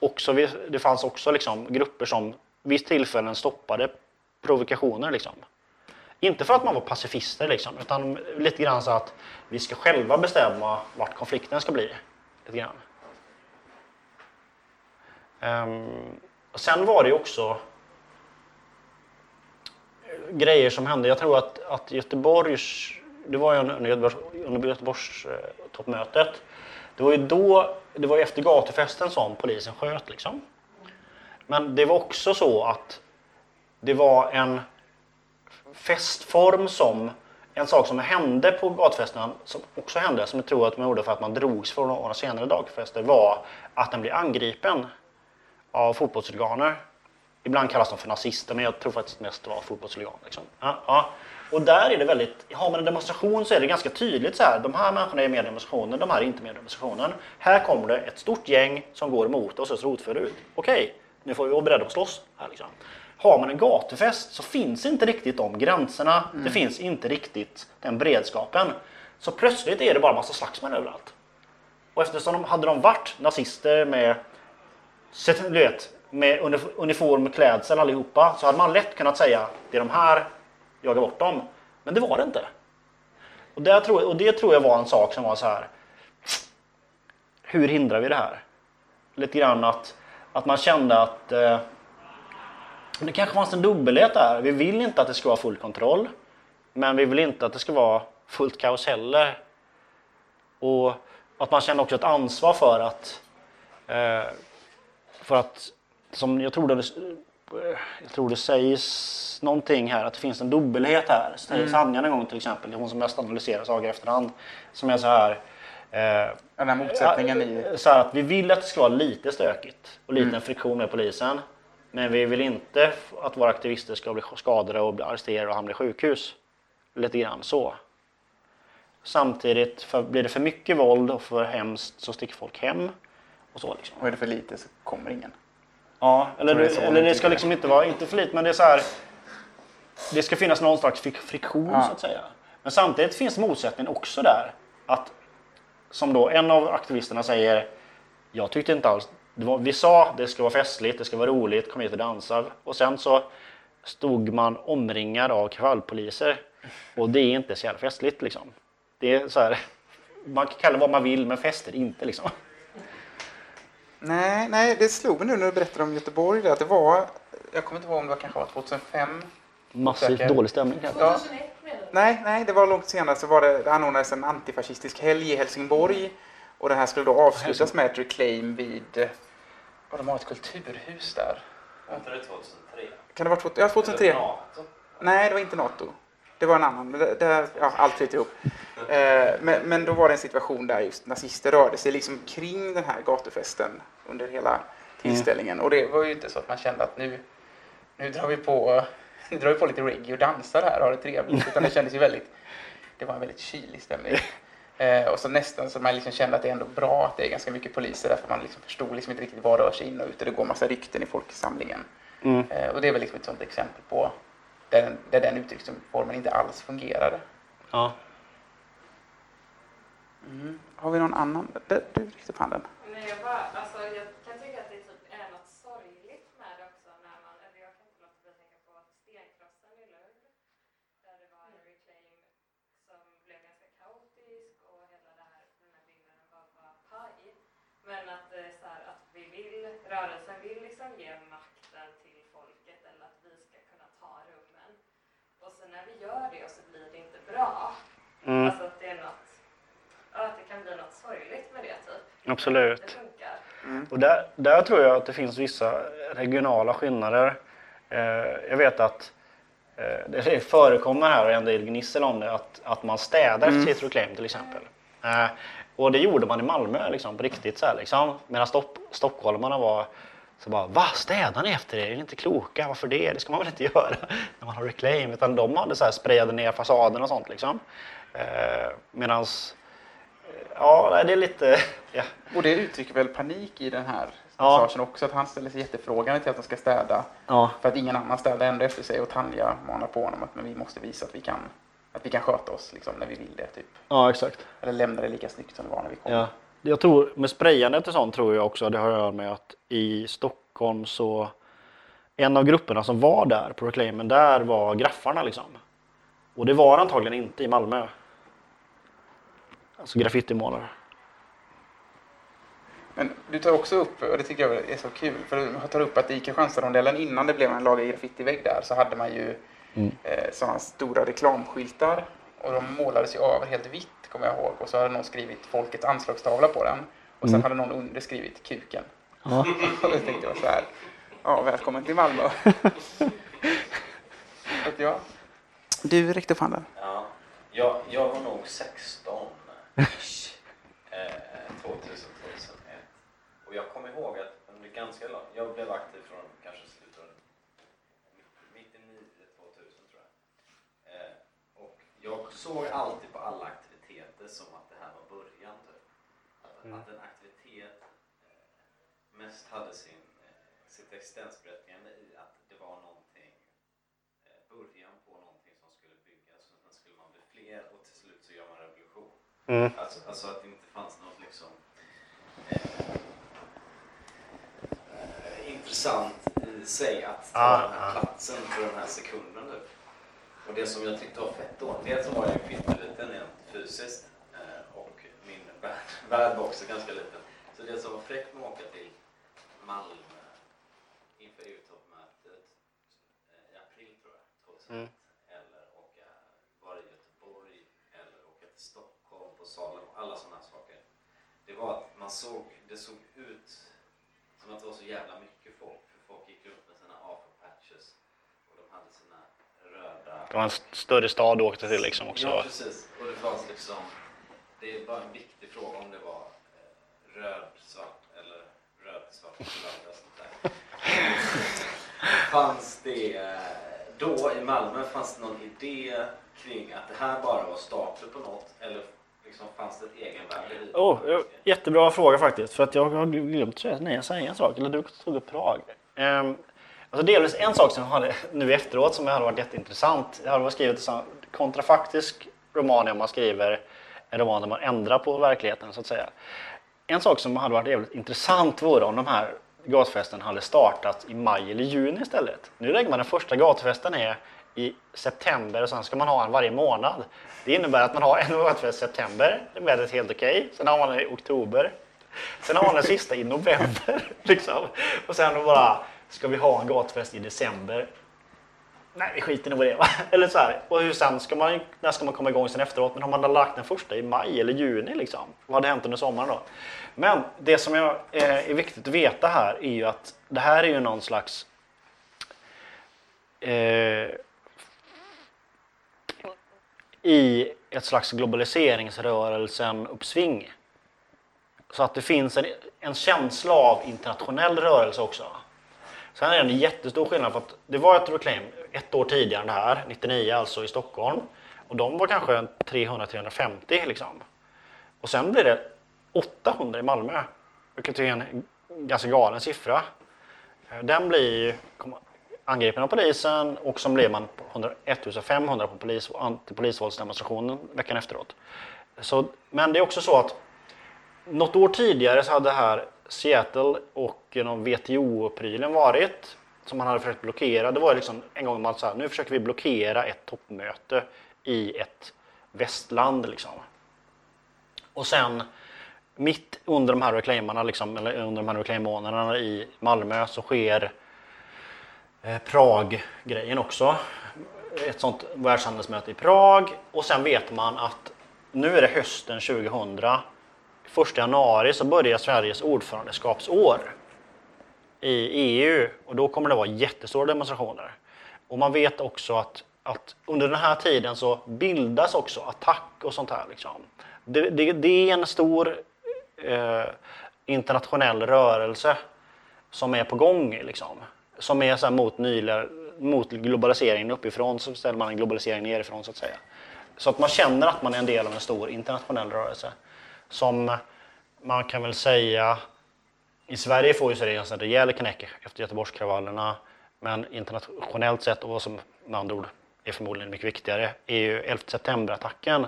Också, det fanns också liksom grupper som vid tillfällen stoppade provokationer. Liksom. Inte för att man var pacifister liksom, utan lite grann så att vi ska själva bestämma vart konflikten ska bli. Lite grann. Ehm, och sen var det ju också grejer som hände. Jag tror att, att Göteborgs... Det var ju under Göteborgs, under Göteborgs eh, toppmötet. Det var ju då, det var ju efter gatufesten som polisen sköt liksom. Men det var också så att det var en festform som en sak som hände på gatufesten som också hände, som jag tror att man gjorde för att man drogs från några senare dagfester, var att den blev angripen av fotbollshuliganer. Ibland kallas de för nazister, men jag tror faktiskt mest det var fotbollshuliganer. Liksom. Ja, ja. Och där är det väldigt, har man en demonstration så är det ganska tydligt så här, de här människorna är med i demonstrationen, de här är inte med i demonstrationen. Här kommer det ett stort gäng som går emot oss och så rotför ut. Okej, nu får vi vara beredda att slåss. Här, liksom. Har man en gatufest så finns inte riktigt de gränserna, det finns inte riktigt den beredskapen. Så plötsligt är det bara massa slagsmål överallt. Och eftersom de hade de varit nazister med du vet, med uniform uniform, klädsel allihopa så hade man lätt kunnat säga det är de här, jaga bort dem. Men det var det inte. Och, det, tror, och det tror jag var en sak som var så här. Hur hindrar vi det här? Lite grann att, att man kände att eh, det kanske fanns en dubbelhet där. Vi vill inte att det ska vara full kontroll. Men vi vill inte att det ska vara fullt kaos heller. Och att man känner också ett ansvar för att eh, för att, som jag tror, det, jag tror det sägs någonting här, att det finns en dubbelhet här. Säger Sanjan en gång till exempel, hon som mest analyserar saker efterhand, som är så här. Eh, Den här motsättningen i... så här att vi vill att det ska vara lite stökigt och lite en friktion med polisen. Men vi vill inte att våra aktivister ska bli skadade och bli arresterade och hamna i sjukhus. Lite grann så. Samtidigt, för blir det för mycket våld och för hemskt så sticker folk hem. Och så liksom. Och är det för lite så kommer ingen. Ja, eller, det eller de det ska liksom inte vara, inte för lite, men det är så här. Det ska finnas någon slags frik- friktion Ja. så att säga. Men samtidigt finns motsättning också där. Att, som då en av aktivisterna säger, jag tyckte inte alls, var, vi sa det ska vara festligt, det ska vara roligt, kom hit och dansa. Och sen så stod man omringad av kravallpoliser. Och det är inte så jävla festligt liksom. Det är så här, man kan kalla det vad man vill, men fest är det inte liksom. Nej, nej, det slog mig nu när du berättade om Göteborg. Där, att det var, jag kommer inte ihåg om det var kanske var 2005. Massivt dålig stämning kanske. 2001 menar du? Nej, nej, det var långt senare så var det, det anordnades en antifascistisk helg i Helsingborg. Och det här skulle då avslutas med ett reclaim vid, vad de har ett kulturhus där. Var inte det 2003? Kan det vara två- ja, 2003? Eller NATO? Nej, det var inte NATO. Det var en annan. Det, det, ja, allt flyter ihop. Eh, men, men då var det en situation där just nazister rörde sig liksom kring den här gatufesten under hela tillställningen. Och det var ju inte så att man kände att nu, nu drar vi på nu drar vi på lite reggae och dansar här och har det trevligt. Utan det kändes ju väldigt, det var en väldigt kylig stämning. Eh, och så nästan så man liksom kände att det är ändå bra att det är ganska mycket poliser därför man liksom förstod liksom inte riktigt vad rör sig in och ut och det går massa rykten i folksamlingen. Mm. Eh, och det är väl liksom ett sånt exempel på där den, där den uttrycksformen inte alls fungerade. Ja. Har vi någon annan? Du räckte upp handen. Nej, jag, bara, alltså, jag kan tycka att det typ är något sorgligt med det också när man, eller jag kan inte låta bli att tänka på stenkrossen i Lund där det var en reclaim som blev ganska kaotisk och hela det här, den här bilden var bara paj. Men att det är så här, att vi vill, rörelsen vill liksom ge makten till folket eller att vi ska kunna ta rummen. Och sen när vi gör det så blir det inte bra. Mm, Alltså att det är något, att det kan bli något sorgligt med det typ. Det absolut. funkar. Och där, där tror jag att det finns vissa regionala skillnader. Eh, jag vet att eh, det förekommer här och en del gnissel om det att, att man städar efter sitt reclaim till exempel. Eh, och det gjorde man i Malmö liksom, på riktigt. Så här, liksom. Medan stopp, stockholmarna var så bara Va? Städar ni efter er? Är ni inte kloka? Varför det? Det ska man väl inte göra när man har reclaim. Utan de hade så här sprayade ner fasaden och sånt. Liksom. Eh, medans, eh, ja det är lite, ja. Och det uttrycker väl panik i den här Ja. också, att han ställer sig jättefrågande till att de ska städa. ja. För att ingen annan städar ändå efter sig och Tanja manar på honom att men vi måste visa att vi kan, att vi kan sköta oss liksom, när vi vill det. Typ. Ja, exakt. Eller lämna det lika snyggt som det var när vi kom. Ja. Jag tror, med sprayandet och sånt tror jag också det har att göra med att i Stockholm så en av grupperna som var där på reclaimen, där var graffarna liksom. Och det var antagligen inte i Malmö. Alltså graffitimålare. Men du tar också upp, och det tycker jag är så kul, för du tar upp att i Kristianstadsrondellen innan det blev en lager graffitivägg där så hade man ju eh, sådana stora reklamskyltar och de målades ju över helt vitt kommer jag ihåg och så hade någon skrivit folkets anslagstavla på den och sen hade någon under skrivit kuken. Ja. och då tänkte jag så här, ja välkommen till Malmö. så att ja. Du räckte upp handen. Ja, jag, jag var nog 16 ish, eh, 2000, 2001. Och jag kommer ihåg att under ganska lång, jag blev aktiv från kanske slutet av 99, 2000 tror jag. Eh, och jag såg alltid på alla aktiviteter som att det här var början. Typ. Att, att en aktivitet eh, mest hade sin, eh, sitt existensberättigande i att det var någonting eh, början på någonting som skulle byggas och sen skulle man bli fler och till slut så gör man revolution. Mm. Alltså, alltså att det inte fanns något liksom eh, intressant i sig att ta Ah, den här ah. platsen för den här sekunden nu. Och det som jag tyckte var fett då, dels var jag pytteliten rent fysiskt värld, värld var också ganska liten. Så det som var fräckt med att åka till Malmö inför EU-toppmötet eh, i april tror jag, 2001. Mm. Eller åka, vara i Göteborg eller åka till Stockholm på Salem, alla sådana saker. Det var att man såg, det såg ut som att det var så jävla mycket folk. För folk gick runt med sina AFA-patches och de hade sina röda Det var en st- större stad du åkte till liksom också. Ja, precis. Och det fanns liksom... Det är bara en viktig fråga om det var eh, röd, svart eller röd, svart, röd sånt där. fanns det... eh, Då i Malmö, fanns det någon idé kring att det här bara var starten på något? Eller liksom fanns det ett egenvärde i det? Oh, jättebra fråga faktiskt. För att jag har glömt säga säga en sak. Eller du tog upp Prag. Um, alltså delvis en sak som jag hade nu efteråt som hade varit jätteintressant. Jag hade skrivit en kontrafaktisk roman om man skriver en roman där man ändrar på verkligheten så att säga. En sak som hade varit jävligt intressant vore om de här gatfesten hade startat i maj eller juni istället. Nu lägger man den första gatfesten är i september och sen ska man ha en varje månad. Det innebär att man har en gatfest i september, det är helt okej. Sen har man den i oktober. Sen har man den sista i november. Liksom. Och sen bara, ska vi ha en gatfest i december? Nej, vi skiter nog i det. Va? Eller så här. Och hur sen ska man, när ska man komma igång sen efteråt? Men har man lagt den första i maj eller juni liksom? Vad hade hänt under sommaren då? Men det som jag, eh, är viktigt att veta här är ju att det här är ju någon slags eh, i ett slags globaliseringsrörelsen uppsving. Så att det finns en, en känsla av internationell rörelse också. Sen är det en jättestor skillnad för att det var ett reclaim ett år tidigare än det här, 99 alltså i Stockholm. Och de var kanske 300-350 liksom. Och sen blir det 800 i Malmö. Vilket är en ganska galen siffra. Eh, den blir angripen av polisen och så blev man 1500 på polis, antipolisvåldsdemonstrationen veckan efteråt. Så, men det är också så att något år tidigare så hade här Seattle och genom WTO-prylen varit som man hade försökt blockera. Det var liksom en gång man sa nu försöker vi blockera ett toppmöte i ett västland liksom. Och sen mitt under de här reclaimarna, liksom, eller under de här reclaimmånaderna i Malmö så sker eh, Prag-grejen också. Ett sånt världshandelsmöte i Prag och sen vet man att nu är det hösten 2000. 1 januari så börjar Sveriges ordförandeskapsår i EU och då kommer det vara jättestora demonstrationer. Och man vet också att, att under den här tiden så bildas också attack och sånt här. Liksom. Det, det, det är en stor eh, internationell rörelse som är på gång. Liksom. Som är så här mot, nyliga, mot globaliseringen uppifrån så ställer man en globalisering nerifrån så att säga. Så att man känner att man är en del av en stor internationell rörelse. Som man kan väl säga, i Sverige får ju Sirius en rejäl knäck efter Göteborgskravallerna. Men internationellt sett, och vad som med andra ord är förmodligen mycket viktigare, är ju 11 september-attacken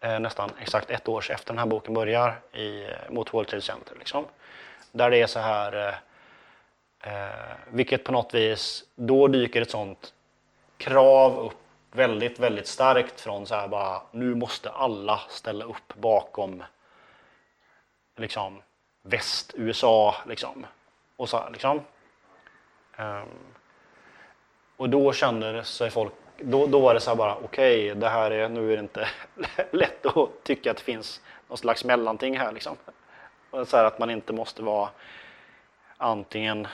eh, nästan exakt ett år efter den här boken börjar i, eh, mot World Trade Center. Liksom. Där det är så här, eh, eh, vilket på något vis, då dyker ett sånt krav upp väldigt, väldigt starkt från så här bara, nu måste alla ställa upp bakom liksom väst-USA liksom. Och så här, liksom. Um, och då kände sig folk, då, då var det så här bara okej, det här är, nu är det inte lätt att tycka att det finns någon slags mellanting här liksom. Och Så här, att man inte måste vara antingen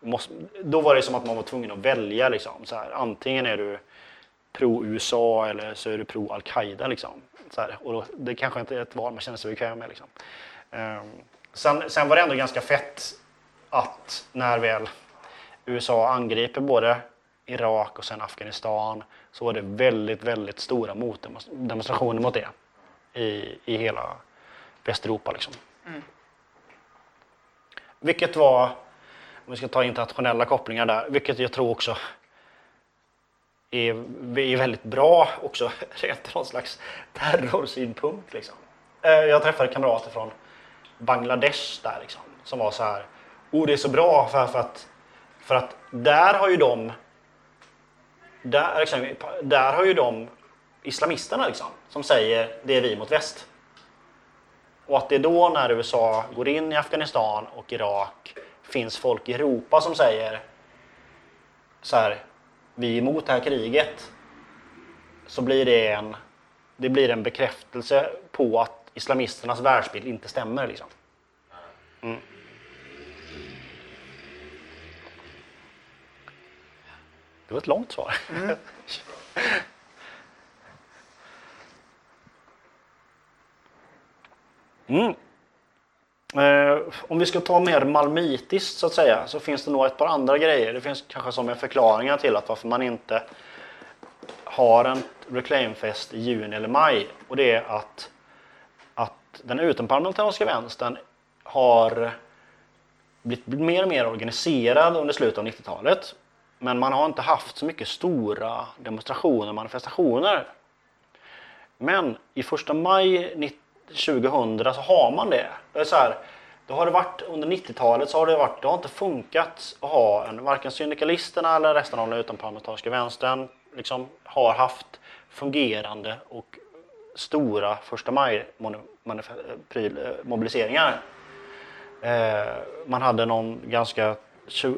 måste, då var det som att man var tvungen att välja. Liksom. Så här, antingen är du pro-USA eller så är du pro-Al-Qaida. Liksom. Så här, och då, det kanske inte är ett val man känner sig bekväm med. Liksom. Ehm, sen, sen var det ändå ganska fett att när väl USA angriper både Irak och sen Afghanistan så var det väldigt, väldigt stora motdemonstrationer mot det i, i hela Västeuropa. Liksom. Vilket var, om vi ska ta internationella kopplingar där, vilket jag tror också är, är väldigt bra också rent någon slags terrorsynpunkt. Liksom. Eh, Jag träffade kamrater från Bangladesh där liksom, som var så här, oh det är så bra för, för, att, för att där har ju de där, liksom, där har ju de islamisterna liksom, som säger det är vi mot väst. Och att det är då när USA går in i Afghanistan och Irak finns folk i Europa som säger så här, vi är emot det här kriget. Så blir det en, det blir en bekräftelse på att islamisternas världsbild inte stämmer. Liksom. Mm. Det var ett långt svar. Mm. Eh, om vi ska ta mer malmitiskt så att säga så finns det nog ett par andra grejer. Det finns kanske som en förklaringar till att varför man inte har en reclaimfest i juni eller maj. Och det är att den utomparlamentariska vänstern har blivit mer och mer organiserad under slutet av 90-talet. Men man har inte haft så mycket stora demonstrationer och manifestationer. Men i första maj 2000 så har man det. det är så här, då har det varit under 90-talet så har det varit, det har inte funkat att ha en, varken syndikalisterna eller resten av den utomparlamentariska vänstern liksom har haft fungerande och stora första maj Eh, eh, mobiliseringar. Eh, man hade någon ganska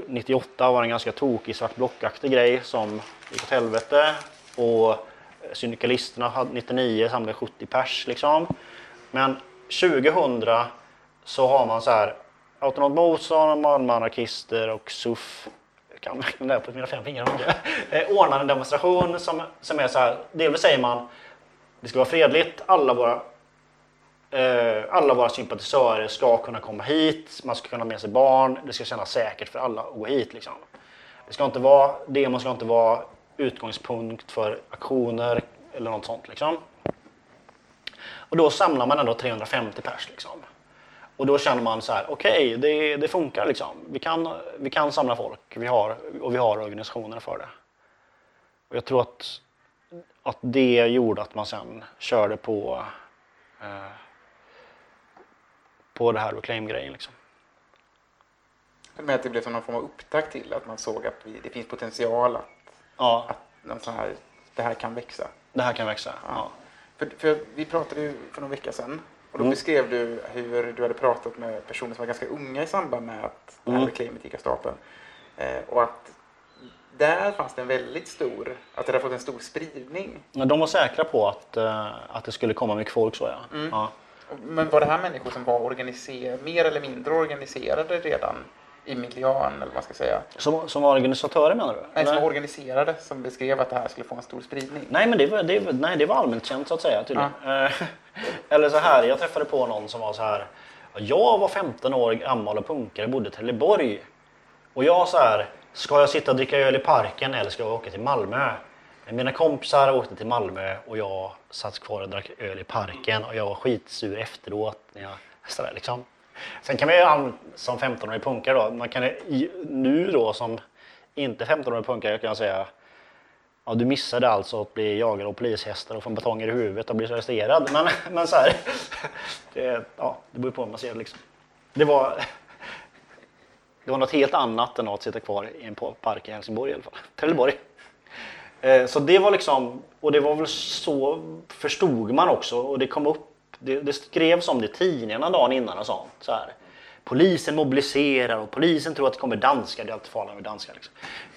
98 var en ganska tokig svart blockaktig grej som gick åt helvete. Och syndikalisterna hade 99 samlade 70 pers liksom. Men 2000 så har man så här Autonomt motstånd, malmöanarkister och SUF jag kan verkligen det här på mina fem fingrar. ordnar en demonstration som, som är så här, delvis säger man det ska vara fredligt, alla våra Eh, alla våra sympatisörer ska kunna komma hit, man ska kunna ha med sig barn, det ska kännas säkert för alla att gå hit. Liksom. Det ska inte vara, demon ska inte vara utgångspunkt för aktioner eller något sånt. Liksom. Och då samlar man ändå 350 pers. Liksom. Och då känner man så här, okej, okay, det, det funkar liksom. Vi kan, vi kan samla folk vi har, och vi har organisationer för det. Och jag tror att, att det gjorde att man sen körde på eh, på det här reclaim-grejen. Liksom. Med att det blev som någon form av upptakt till att man såg att vi, det finns potential att, Ja, att någon sån här, det här kan växa. det här kan växa. Ja. Ja. För, för vi pratade ju för någon vecka sedan och då Mm. beskrev du hur du hade pratat med personer som var ganska unga i samband med att det här Mm. reclaimet gick av stapeln. Eh, och att där fanns det en väldigt stor, att det hade fått en stor spridning. Men De var säkra på att, eh, att det skulle komma mycket folk så ja. Mm. ja. Men var det här människor som var organiserade, mer eller mindre organiserade redan i miljön eller vad man ska säga? Som, som var organisatörer menar du? Nej, som Eller? var organiserade som beskrev att det här skulle få en stor spridning. Nej, men det var, det, nej, det var allmänt känt så att säga tydligen. Eh, Eller så här, jag träffade på någon som var så här. Jag var 15 år gammal och punkare, bodde i Trelleborg. Och jag så här, ska jag sitta och dricka öl i parken eller ska jag åka till Malmö? Mina kompisar åkte till Malmö och jag satt kvar och drack öl i parken och jag var skitsur efteråt. När jag, sådär liksom. Sen kan man ju som 15-årig punkare då, man kan nu då som inte 15-årig punkare kan jag säga Ja, du missade alltså att bli jagad av polishästar och få en batonger i huvudet och bli arresterad. Men, men så här, det, ja, det beror på hur man ser det liksom. Det var, det var något helt annat än att sitta kvar i en park i Helsingborg i alla fall. Trelleborg. Eh, Så det var liksom, och det var väl så förstod man också och det kom upp, det, det skrevs om det i tidningarna dagen innan och sånt. Så här. Polisen mobiliserar och polisen tror att det kommer danskar, det är alltid farligt med danskar. Liksom.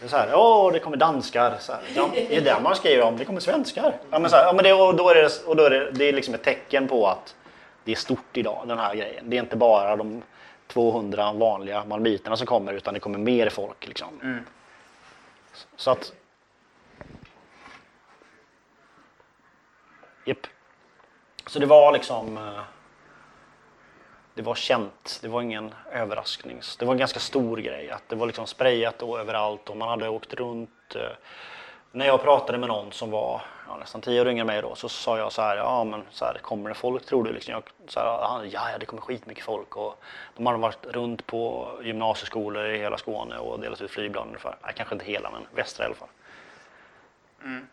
Så här, ja det kommer danskar. Så här. Ja, det är det man skriver om, det kommer svenskar. Ja, men så här, ja, men det, och då är det, och då är det, det är liksom ett tecken på att det är stort idag, den här grejen. Det är inte bara de 200 vanliga malmöiterna som kommer utan det kommer mer folk. Liksom. Så att Japp. Så det var liksom... Eh, det var känt. Det var ingen överraskning. Det var en ganska stor grej. Att det var liksom sprayat då överallt och man hade åkt runt. Eh, när jag pratade med någon som var ja, nästan tio år yngre än mig då så sa jag så här, ja men så här, kommer det folk tror du? Liksom, jag, så här, ja, ja det kommer skitmycket folk och de hade varit runt på gymnasieskolor i hela Skåne och delat ut flygblad ungefär. Nej, kanske inte hela men västra i alla fall. Mm.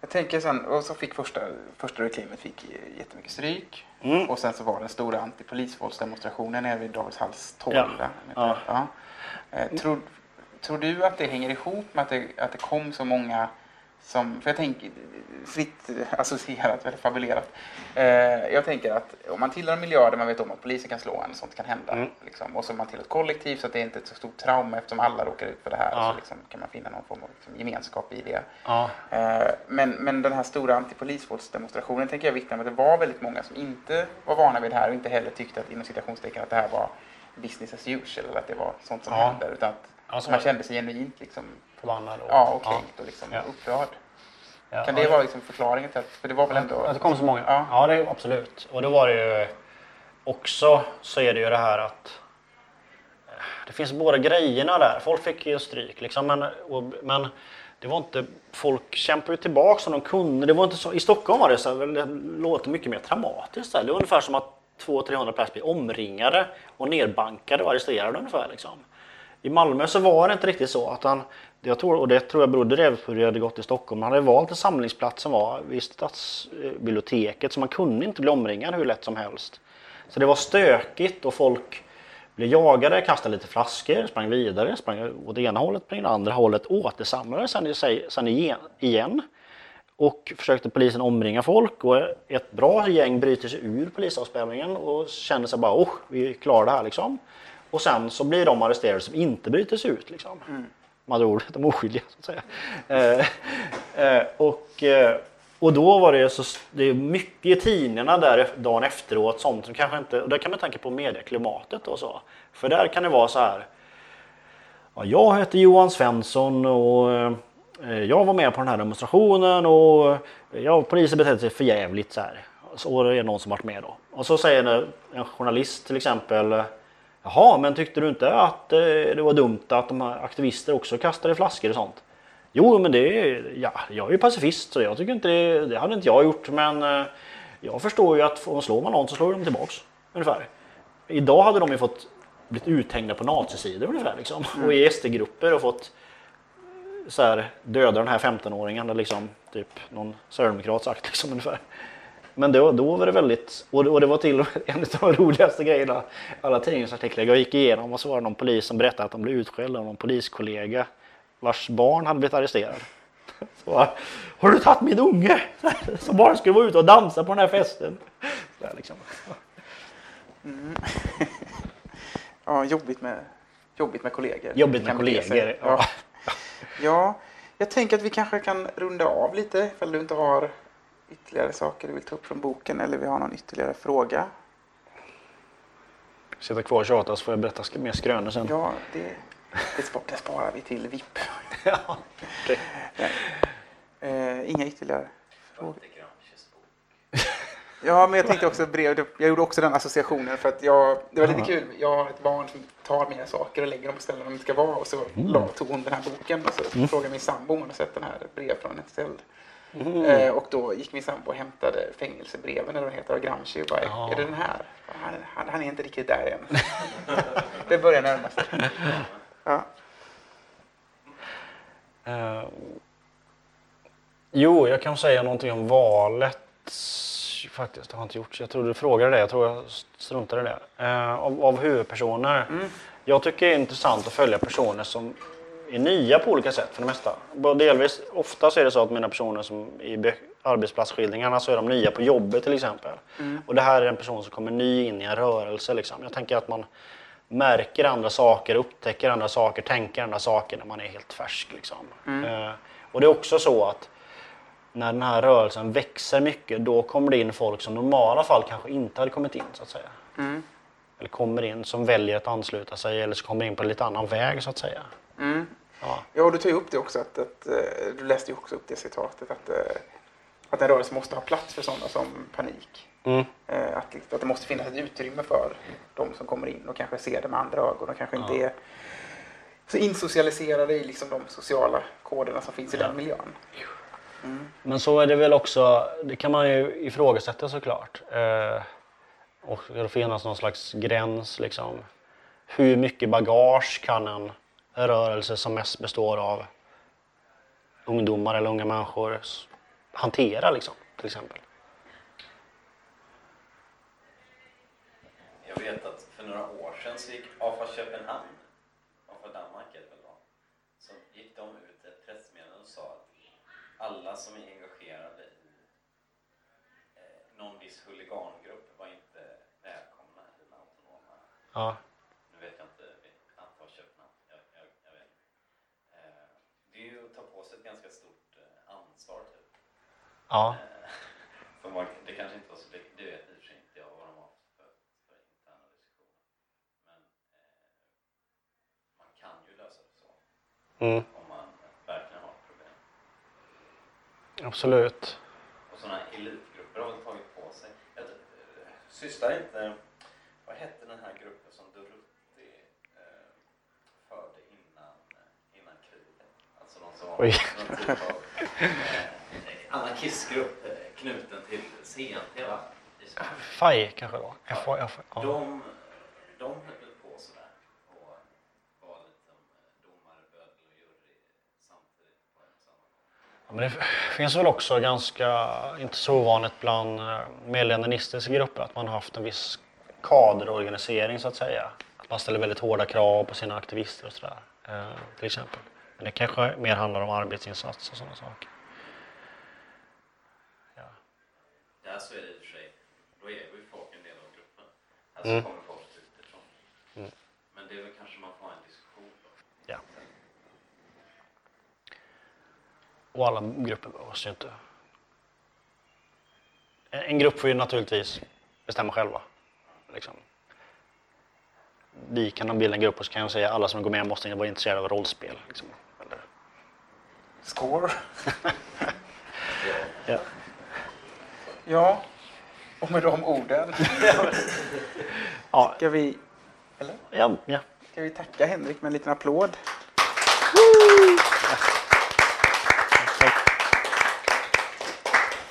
Jag tänker sen, och så fick första, första reclaimet fick jättemycket stryk. Mm. Och sen så var den stora antipolisvåldsdemonstrationen nere vid Davidshalls torg. Ja. Ja. Ja. Eh, tror, tror du att det hänger ihop med att det, att det kom så många som, för jag tänker, fritt associerat, väldigt fabulerat. Eh, jag tänker att om man tillhör en miljö där man vet om att polisen kan slå en, sånt kan hända. Mm. Liksom, och så är man till ett kollektiv så att det är inte är ett så stort trauma eftersom alla råkar ut för det här. Ja. Så liksom, kan man finna någon form av liksom, gemenskap i det. Ja. Eh, Men, men den här stora antipolisvåldsdemonstrationen tänker jag vittnar om att det var väldigt många som inte var vana vid det här och inte heller tyckte att inom citationstecken att det här var business as usual eller att det var sånt som Ja. händer. Utan att Ja, som man kände sig genuint liksom, Förbannad och, ja, och kränkt och liksom Ja. upprörd. Ja. Kan det vara liksom förklaringen till att, för det var väl ändå... Att det kom så många? Ja. Ja, det absolut. Och då var det ju också så är det ju det här att det finns båda grejerna där. Folk fick ju stryk liksom, men, och, men det var inte, folk kämpade ju tillbaka som de kunde. Det var inte så, I Stockholm var det så här, det låter mycket mer traumatiskt. där. Det var ungefär som att 200-300 personer blev omringade och nerbankade och arresterade ungefär. Liksom. I Malmö så var det inte riktigt så. Att han, jag tror, och det tror jag berodde det på hur det hade gått i Stockholm. Han hade valt en samlingsplats som var vid stadsbiblioteket så man kunde inte bli omringad hur lätt som helst. Så det var stökigt och folk blev jagade, kastade lite flaskor, sprang vidare, sprang åt ena hållet, sprang åt andra hållet, återsamlades sen, sig- sen igen- igen. Och försökte polisen omringa folk och ett bra gäng bryter sig ur polisavspärrningen och känner sig bara oh, vi klarar det här liksom. Och sen så blir de arresterade som inte bryter sig ut liksom. Med andra ord, de oskyldiga så att säga. Eh, eh, och, eh, och då var det så, det är mycket i tidningarna där dagen efteråt, sånt som kanske inte, och där kan man tänka på medieklimatet och så. För där kan det vara så här, Ja, jag heter Johan Svensson och eh, jag var med på den här demonstrationen och eh, ja, polisen betedde sig för jävligt så här. Så är det någon som varit med då. Och så säger en, journalist till exempel Jaha, men tyckte du inte att eh, det var dumt att de här aktivister också kastade flaskor och sånt? Jo, men det ja, jag är ju pacifist så jag tycker inte det, det hade inte jag gjort men eh, jag förstår ju att om slår man någon så slår de tillbaks. Ungefär. Idag hade de ju fått blivit uthängda på nazisidor ungefär liksom. Och i SD-grupper och fått så här, döda den här 15-åringen eller liksom typ någon sverigedemokrat sagt liksom ungefär. Men då, då var det väldigt, och det, och det var till en av de roligaste grejerna, alla tidningsartiklar jag gick igenom och så var det någon polis som berättade att de blev utskällda av någon poliskollega vars barn hade blivit arresterad. Så bara, Har du tagit min unge? Som bara skulle vara ute och dansa på den här festen. Så liksom. Ja, jobbigt med, jobbigt med kollegor. Jobbigt med kollegor. Ja. Ja. ja, jag tänker att vi kanske kan runda av lite ifall du inte har ytterligare saker du vill ta upp från boken eller vi har någon ytterligare fråga. Sitta kvar och tjata så får jag berätta mer skrönor sen. Ja, det, det, spar, det sparar vi till VIP. Ja, okej. Eh, inga ytterligare frågor. Ja, men jag tänkte också brev. Jag gjorde också den associationen för att jag, det var lite kul. Jag har ett barn som tar mina saker och lägger dem på ställen de inte ska vara och så la, tog hon den här boken och så frågade min sambo om hon har sett den här brev från ett cell. Eh, och då gick min sambo och hämtade fängelsebreven eller vad heter av Gramsci och bara, Ja. är det den här? Han, han, han är inte riktigt där än. det börjar närma sig. Ja. Eh, jo, jag kan säga någonting om valet faktiskt. Det har inte gjort. Så jag tror du frågade det. Jag tror jag struntade i det. Eh, av, av huvudpersoner. Jag tycker det är intressant att följa personer som är nya på olika sätt för det mesta. Delvis, ofta så är det så att mina personer som i arbetsplatsskildringarna så är de nya på jobbet till exempel. Och det här är en person som kommer ny in i en rörelse. Liksom. Jag tänker att man märker andra saker, upptäcker andra saker, tänker andra saker när man är helt färsk. Liksom. Eh, och det är också så att när den här rörelsen växer mycket då kommer det in folk som i normala fall kanske inte hade kommit in så att säga. Mm. Eller kommer in som väljer att ansluta sig eller som kommer in på en lite annan väg så att säga. Mm. Ja. Ja, och du tar ju upp det också. Att, att, eh, du läste ju också upp det citatet. Att, eh, att en rörelse måste ha plats för sådana som panik. Mm. Eh, Att, liksom- att det måste finnas ett utrymme för de som kommer in och kanske ser det med andra ögon och kanske inte är så insocialiserade i liksom de sociala koderna som finns i den miljön. Men så är det väl också, det kan man ju ifrågasätta såklart. Eh, och det finnas någon slags gräns liksom. Hur mycket bagage kan en rörelse som mest består av ungdomar eller unga människor hantera liksom, till exempel? Jag vet att för några år sedan så gick AFA Köpenhamn, AFA Danmark är det väl då, så gick de ut ett pressmeddelande och sa att alla som är engagerade i eh, någon viss huligangrupp var inte välkomna i den autonoma Ja. nu vet jag inte vi- antal Köpenhamn. Jag, jag, jag vet. Eh, det är ju att ta på sig ett ganska stort eh, ansvar typ. Ja. För man, det kanske inte var så, det, det vet i och för sig inte jag vad de har för, för interna diskussioner. Men eh, man kan ju lösa det så Mm. om man verkligen har ett problem. Absolut. Och sådana elitgrupper har väl tagit på sig. Jag, sysslar inte, vad hette den här gruppen som Dorothy eh, förde innan, innan kriget? Alltså de som var någon typ av eh, anarkistgrupp knuten till CNT va? FAI kanske då? FAI, ja. De, de höll på sådär och var lite domare, bödel och jury samtidigt på en samma gång. Ja, Men det finns väl också ganska, inte så ovanligt bland eh, mer leninistiska grupper att man har haft en viss kaderorganisering så att säga. Att man ställer väldigt hårda krav på sina aktivister och sådär. Eh, till exempel. Men det kanske mer handlar om arbetsinsats och sådana saker. Ja. Där så är det i och för sig, då är vi folk en del av gruppen. Här så Mm. kommer folk utifrån. Mm. Men det är väl kanske man får ha en diskussion då. Ja. Och alla grupper behövs ju inte. En en grupp får ju naturligtvis bestämma själva. Liksom. Vi kan bilda en grupp och så kan jag säga att alla som går med måste vara intresserade av rollspel. Liksom. Eller, Score. ja. Ja, och med de orden Ja, ska vi, ja, ja. ska vi tacka Henrik med en liten applåd.